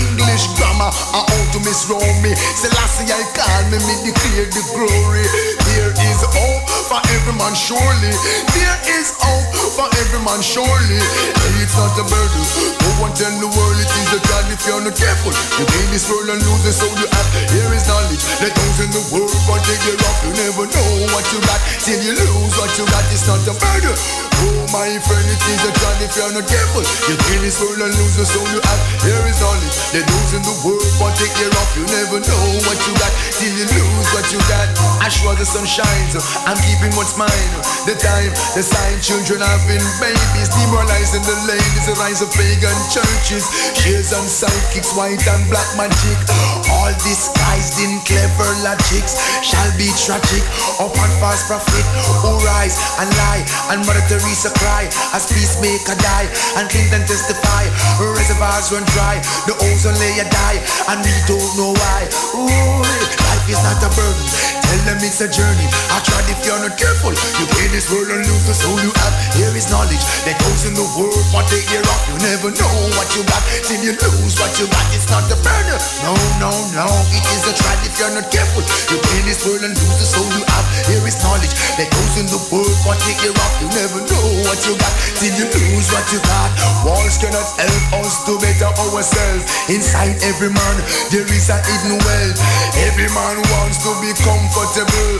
English grammar, I how to misroll me. Selassie, I call me, me declare the glory. There is hope for every man, surely. There is hope for every man, surely. Hey, it's not a burden. No one tell the world it is a God if you're not careful. You gain this world and lose the soul you have. Here is knowledge. Let those in the world but take you off. You never know what you got till you lose what you got. It's not a burden. Oh my friend, it is a God if you're not careful. You gain this world and lose the soul you have. Here is knowledge. Let those in the world but take you off. You never know what you got till you lose what you got. I sure the sun shines. Uh, I'm keeping what's mine. The time, the sign, children having babies, demoralizing the ladies. The rise of pagan churches, shares and psychics, white and black magic. All disguised in clever logics shall be tragic. Up and fast prophet who rise and lie, and Mother Teresa cry as peacemaker die, and Clinton testify. Reservoirs run dry, the ozone layer die, and we don't know why. Ooh, life is not a burden. Tell them it's a journey. I tried if you're not careful. You gain this world and lose the soul you have. Here is knowledge that goes in the world, but they hear off. You never know what you got till you lose what you got. It's not a burden. No, no, no. It is a trap if you're not careful. You gain this world and lose the soul you have. Here is knowledge that goes in the world, but they hear off. You never know what you got till you lose what you got. Walls cannot help us to better ourselves. Inside every man, there is a hidden wealth. Every man wants to be comfortable.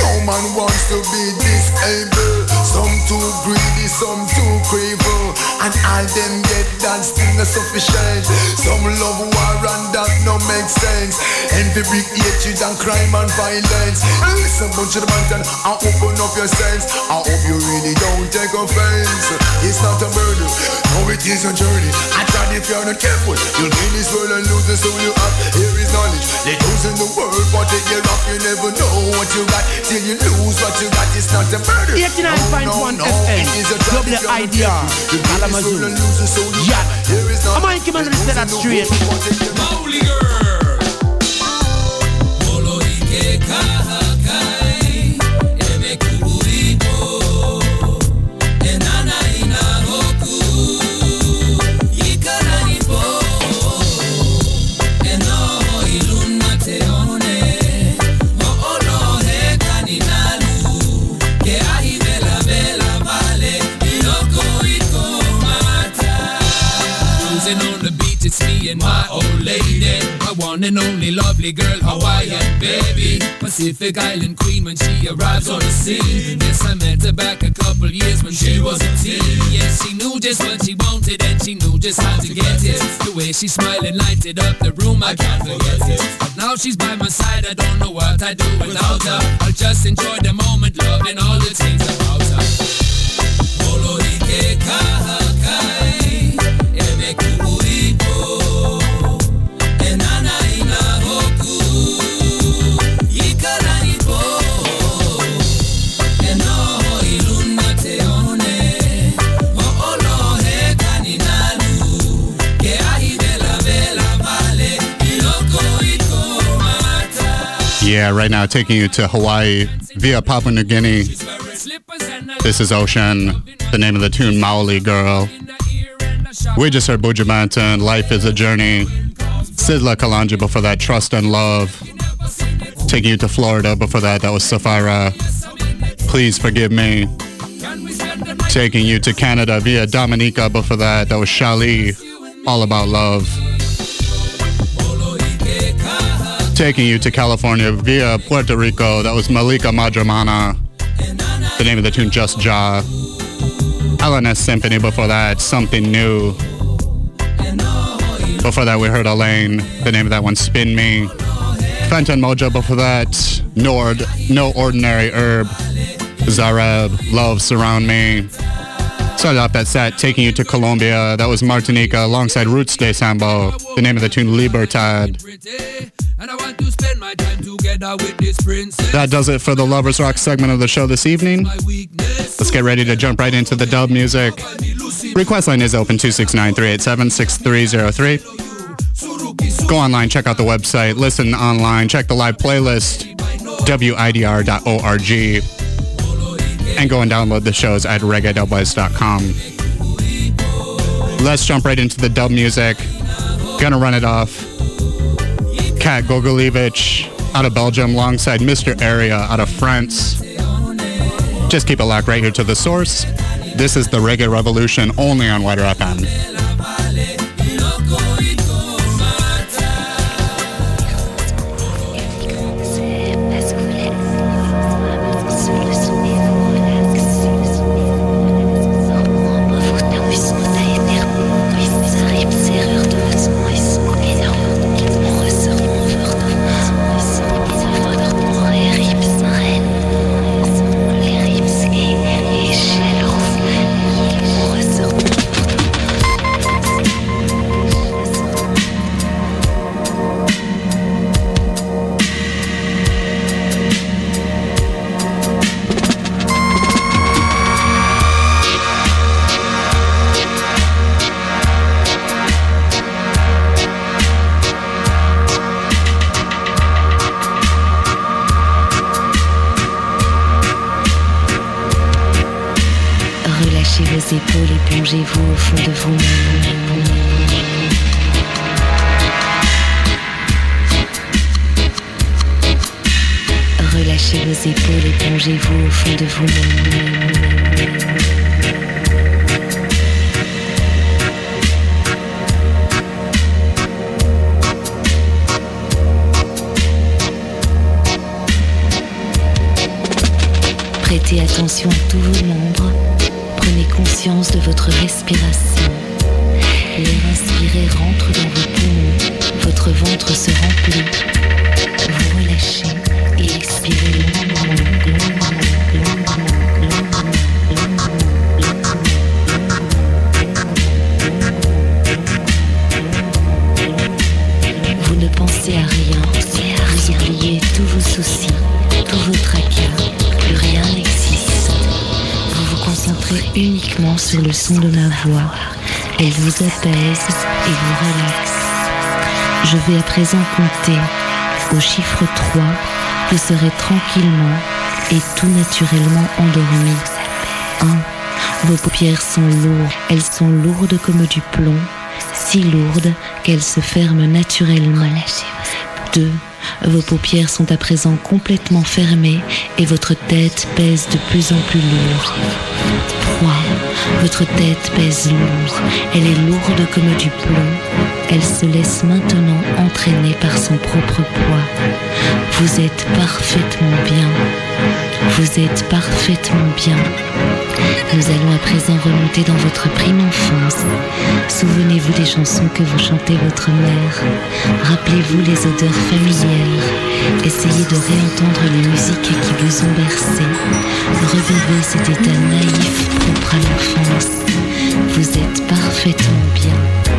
No man wants to be disabled. Some too greedy, some too craven. And all them get that still not sufficient. Some love war and that no make sense. Envy, big hatred and crime and violence. Listen, bunch of the mountain and open up your sense. I hope you really don't take offense. It's not a murder, no it is a journey. I tried if you're not careful, you'll gain this world and lose the soul you have. Here is knowledge, they lose in the world, but take your off, you never know what you got. Till you lose what you got, it's not a murder. 89.1 FM, WIDR, Kalamazoo. Yeah, I'm on Kim and say that straight. Maoli girl. Bolo ike and my old lady. My one and only lovely girl, Hawaiian baby. Pacific Island queen when she arrives on the scene. Yes, I met her back a couple years when she was a teen. Yes, she knew just what she wanted and she knew just how to get it. The way she smiled and lighted up the room, I can't forget it. But now she's by my side, I don't know what I'd do without her. I'll just enjoy the moment, loving all the things about her. Olorike kahakai, Yeah, right now taking you to Hawaii via Papua New Guinea. This is Ocean, the name of the tune Maoli Girl. We just heard Banton, Life is a Journey. Sizzla Kalonji before that, Trust and Love. Taking you to Florida before that, that was Safira. Please Forgive Me. Taking you to Canada via Dominica before that, that was Shali. All About Love. Taking you to California via Puerto Rico, that was Malika Madremana. The name of the tune, Just Ja. L&S Symfhoney before that, Something New. Before that, we heard Alaine. The name of that one, Spin Me. Fantan Mojah before that, Nord, No Ordinary Herb. Zareb, Love Surround Me. Started off that set, taking you to Colombia. That was Martinika alongside Roots de Sambo. The name of the tune, Libertad. And I want to spend my time together with this princess. That does it for the Lovers Rock segment of the show this evening. Let's get ready to jump right into the dub music. Request line is open 269-387-6303. Go online, check out the website, listen online, check the live playlist, widr.org, and go and download the shows at reggae.wise.com. Let's jump right into the dub music. Gonna run it off. Kat Gogolevich out of Belgium alongside Mr. Area out of France. Just keep it locked right here to the source. This is the Reggae Revolution only on WIDR FM. Uniquement sur le son de ma voix. Elle vous apaise et vous relaxe. Je vais à présent compter. Au chiffre 3, vous serez tranquillement et tout naturellement endormi. 1. Vos paupières sont lourdes. Elles sont lourdes comme du plomb, si lourdes qu'elles se ferment naturellement. 2. Vos paupières sont à présent complètement fermées et votre tête pèse de plus en plus lourd. 3. Votre tête pèse lourd. Elle est lourde comme du plomb. Elle se laisse maintenant entraîner par son propre poids. Vous êtes parfaitement bien. Vous êtes parfaitement bien. Nous allons à présent remonter dans votre prime enfance. Souvenez-vous des chansons que vous chantez votre mère. Rappelez-vous les odeurs familières. Essayez de réentendre les musiques qui vous ont bercé. Revivez cet état naïf propre à l'enfance. Vous êtes parfaitement bien.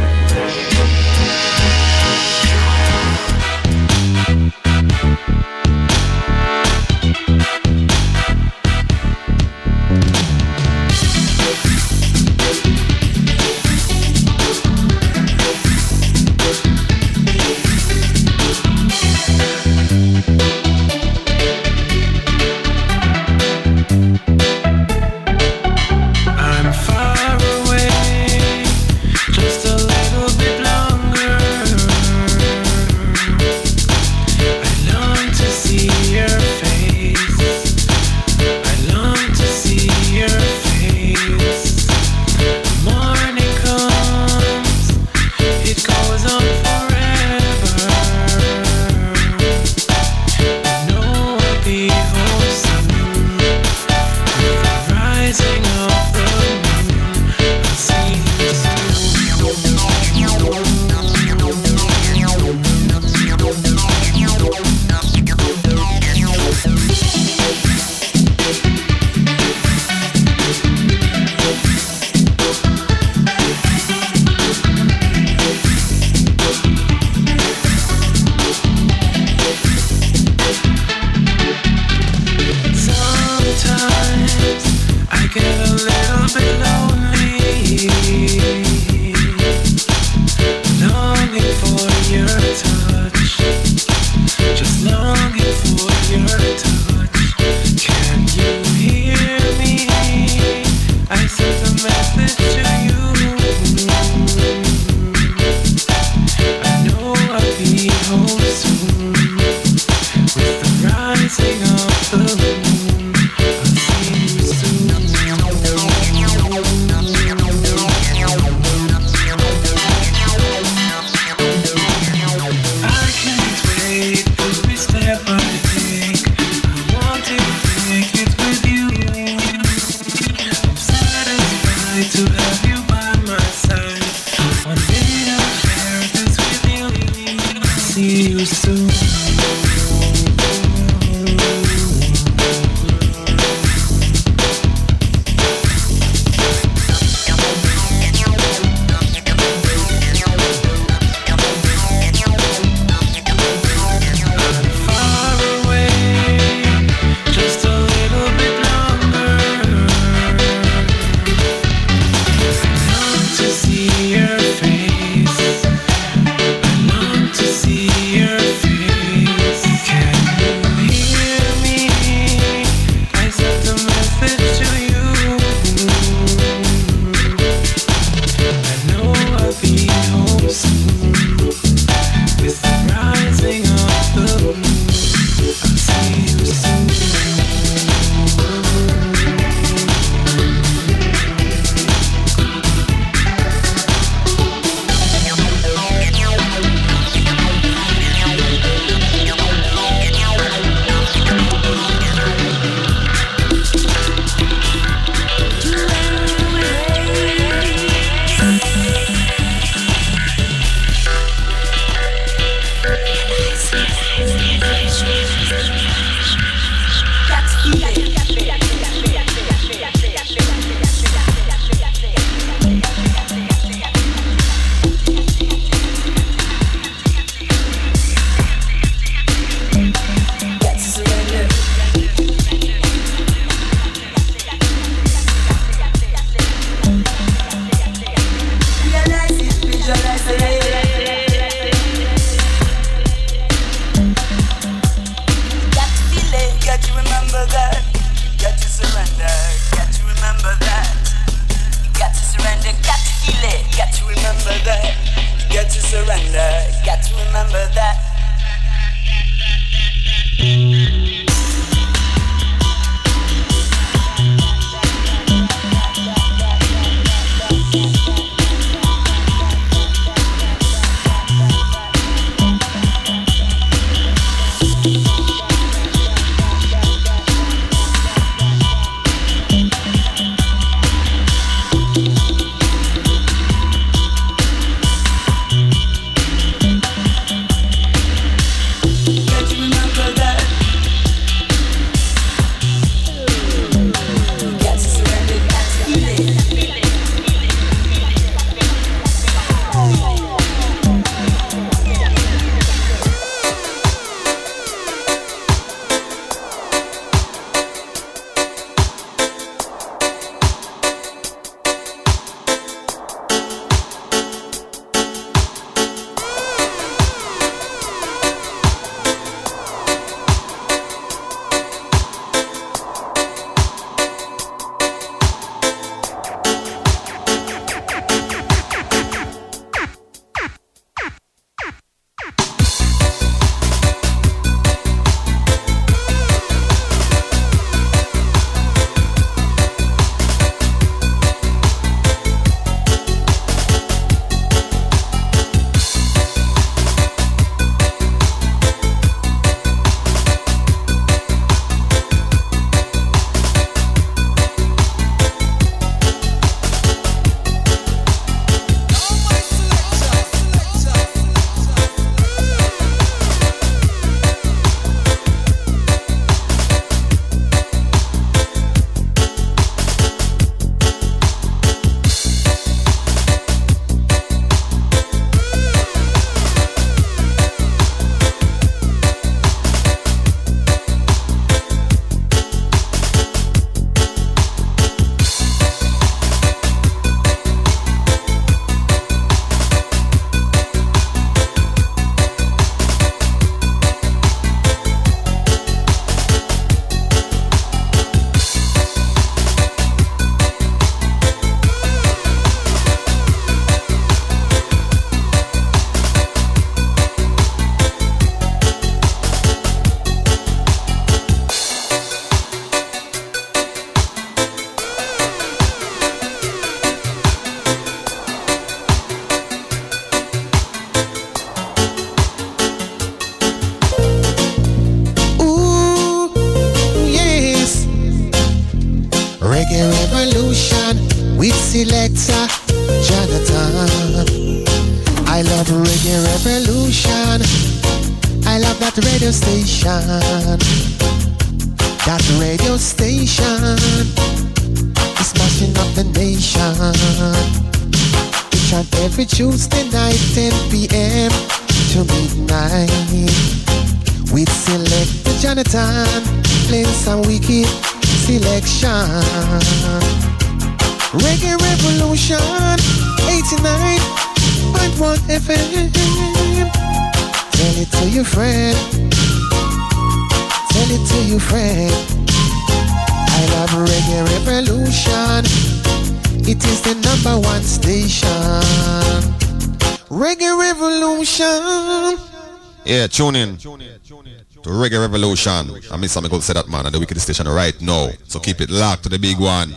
tune in to Reggae Revolution. I mean, somebody could say that man at the Wicked Station right now. So keep it locked to the big one.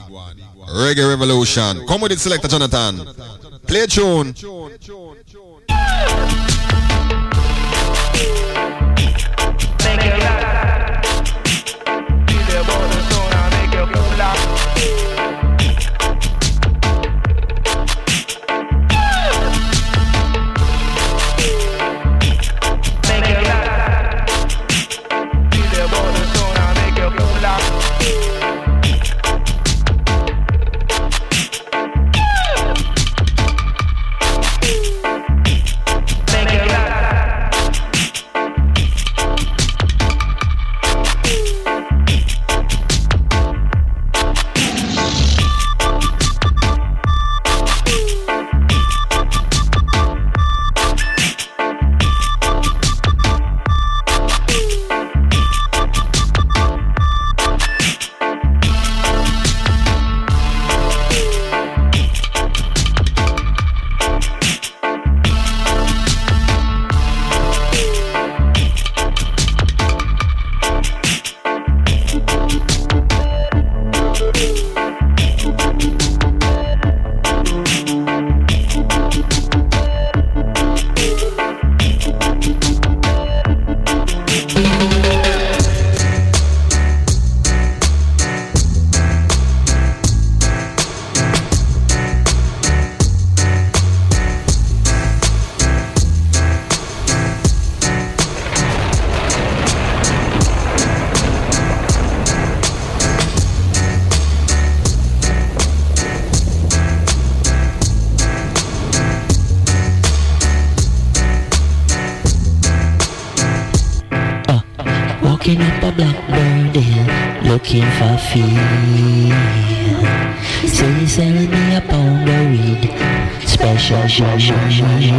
Reggae Revolution. Come with it, Selector Jonathon. Play a tune. 小小秘密。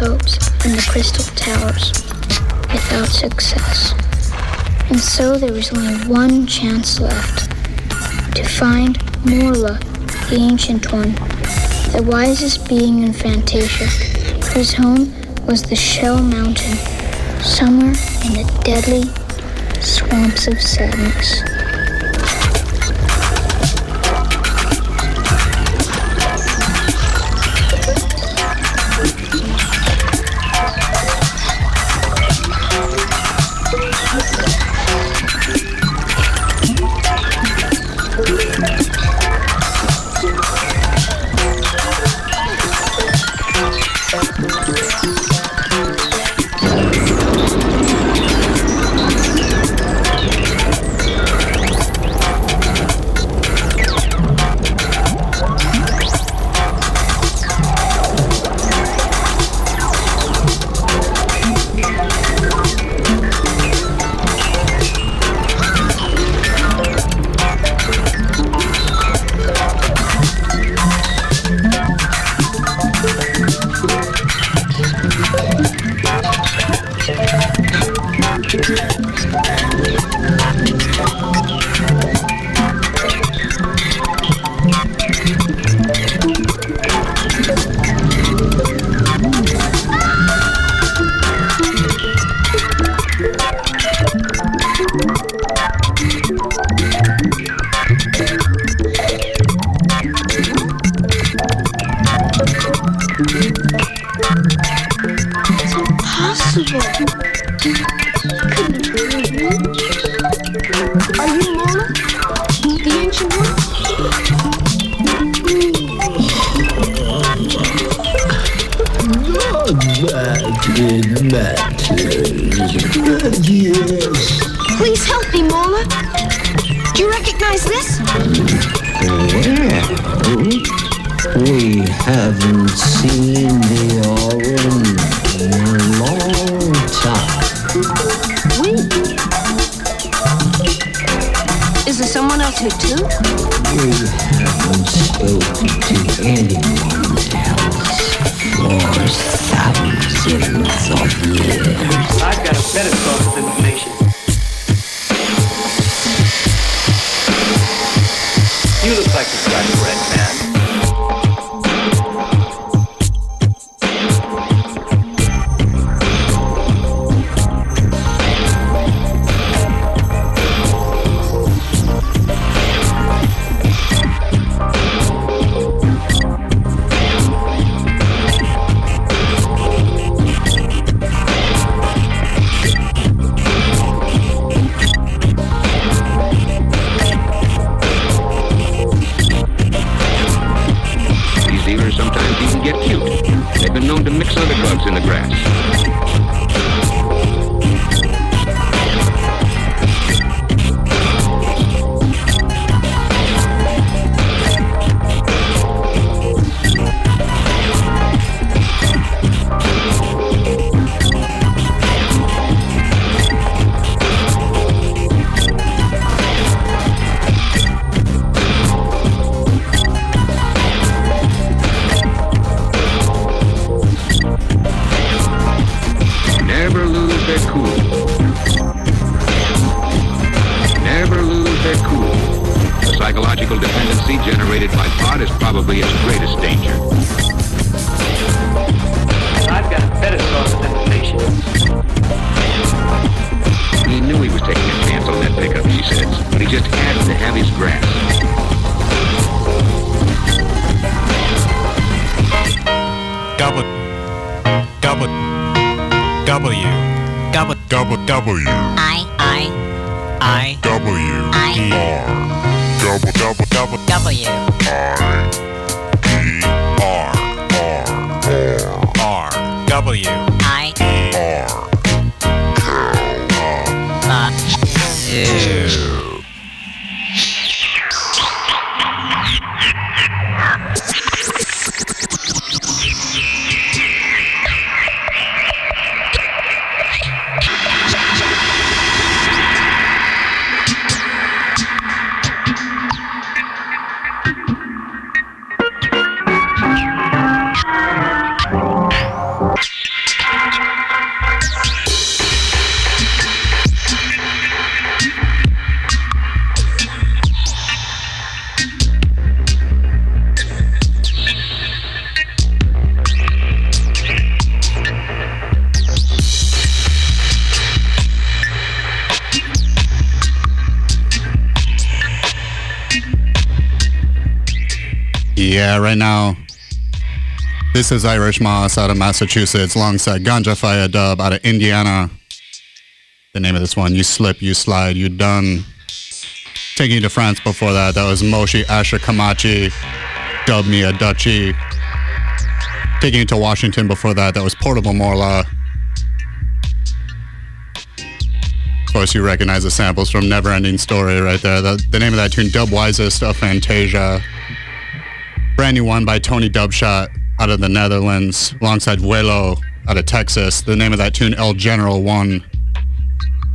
Hopes, and the Crystal Towers without success. And so there was only one chance left to find Morla, the Ancient One, the wisest being in Fantasia, whose home was the Shell Mountain, somewhere in the deadly swamps of sadness. Their cool. Never lose their cool. The psychological dependency generated by pot is probably its greatest danger. I've got a better source of information. He knew he was taking a chance on that pickup, she says, but he just had to have his grass. Double. Double. W. Double. Double. W. I, I, I, W. I, R. Double. Double. Double. W. I. now. This is Irish Moss out of Massachusetts alongside Ganja Fire Dub out of Indiana. The name of this one, You Slip, You Slide, You Done. Taking you to France before that, that was Moshi Asher Kamachi, Dub Me a Dutchie. Taking you to Washington before that, that was Portable Morla. Of course, you recognize the samples from Neverending Story right there. The, the name of that tune, Dub Wisest of Fantasia. Brand new one by Tony Dubshot out of the Netherlands, alongside Vuelo out of Texas. The name of that tune, El General One.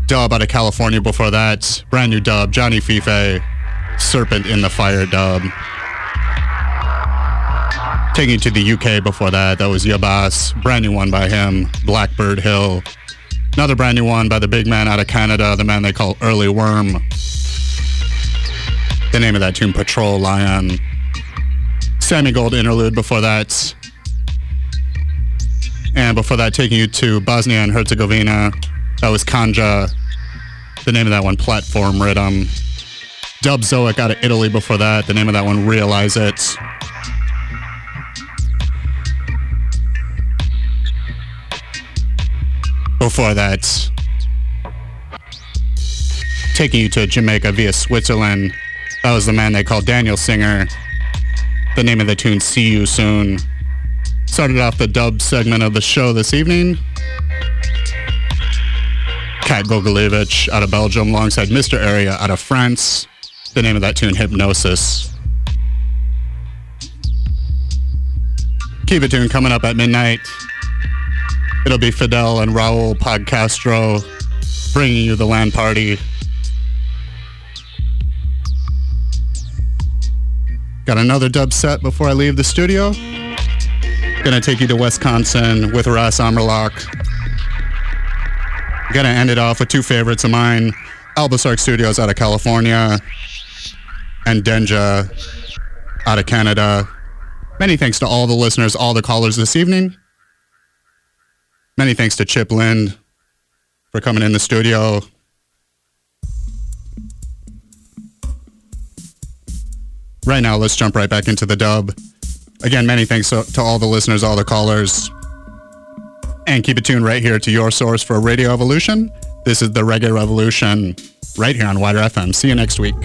Dub out of California before that. Brand new dub, Johnny Fife, Serpent in the Fire dub. Taking to the UK before that, that was Yabas. Brand new one by him, Blackbird Hill. Another brand new one by the big man out of Canada, the man they call Early Worm. The name of that tune, Patrol Lion. Sammy Gold interlude before that. And before that, taking you to Bosnia and Herzegovina. That was Kanja. The name of that one, Platform Rhythm. Dub Zoic out of Italy before that. The name of that one, Realize It. Before that, taking you to Jamaica via Switzerland. That was the man they called Daniel Singer. The name of the tune, See You Soon. Started off the dub segment of the show this evening. Kat Gogolevich out of Belgium alongside Mr. Area out of France. The name of that tune, Hypnosis. Keep it tuned coming up at midnight. It'll be Fidel and Raul Podcastro bringing you the land party. Got another dub set before I leave the studio. Gonna take you to Wisconsin with Ras Amrlock. Gonna end it off with two favorites of mine. Albasark Studios out of California and Denja out of Canada. Many thanks to all the listeners, all the callers this evening. Many thanks to Chip Lind for coming in the studio. Right now, let's jump right back into the dub. Again, many thanks to, all the listeners, all the callers. And keep it tuned right here to your source for Radio Evolution. This is the Reggae Revolution right here on WIDR FM. See you next week.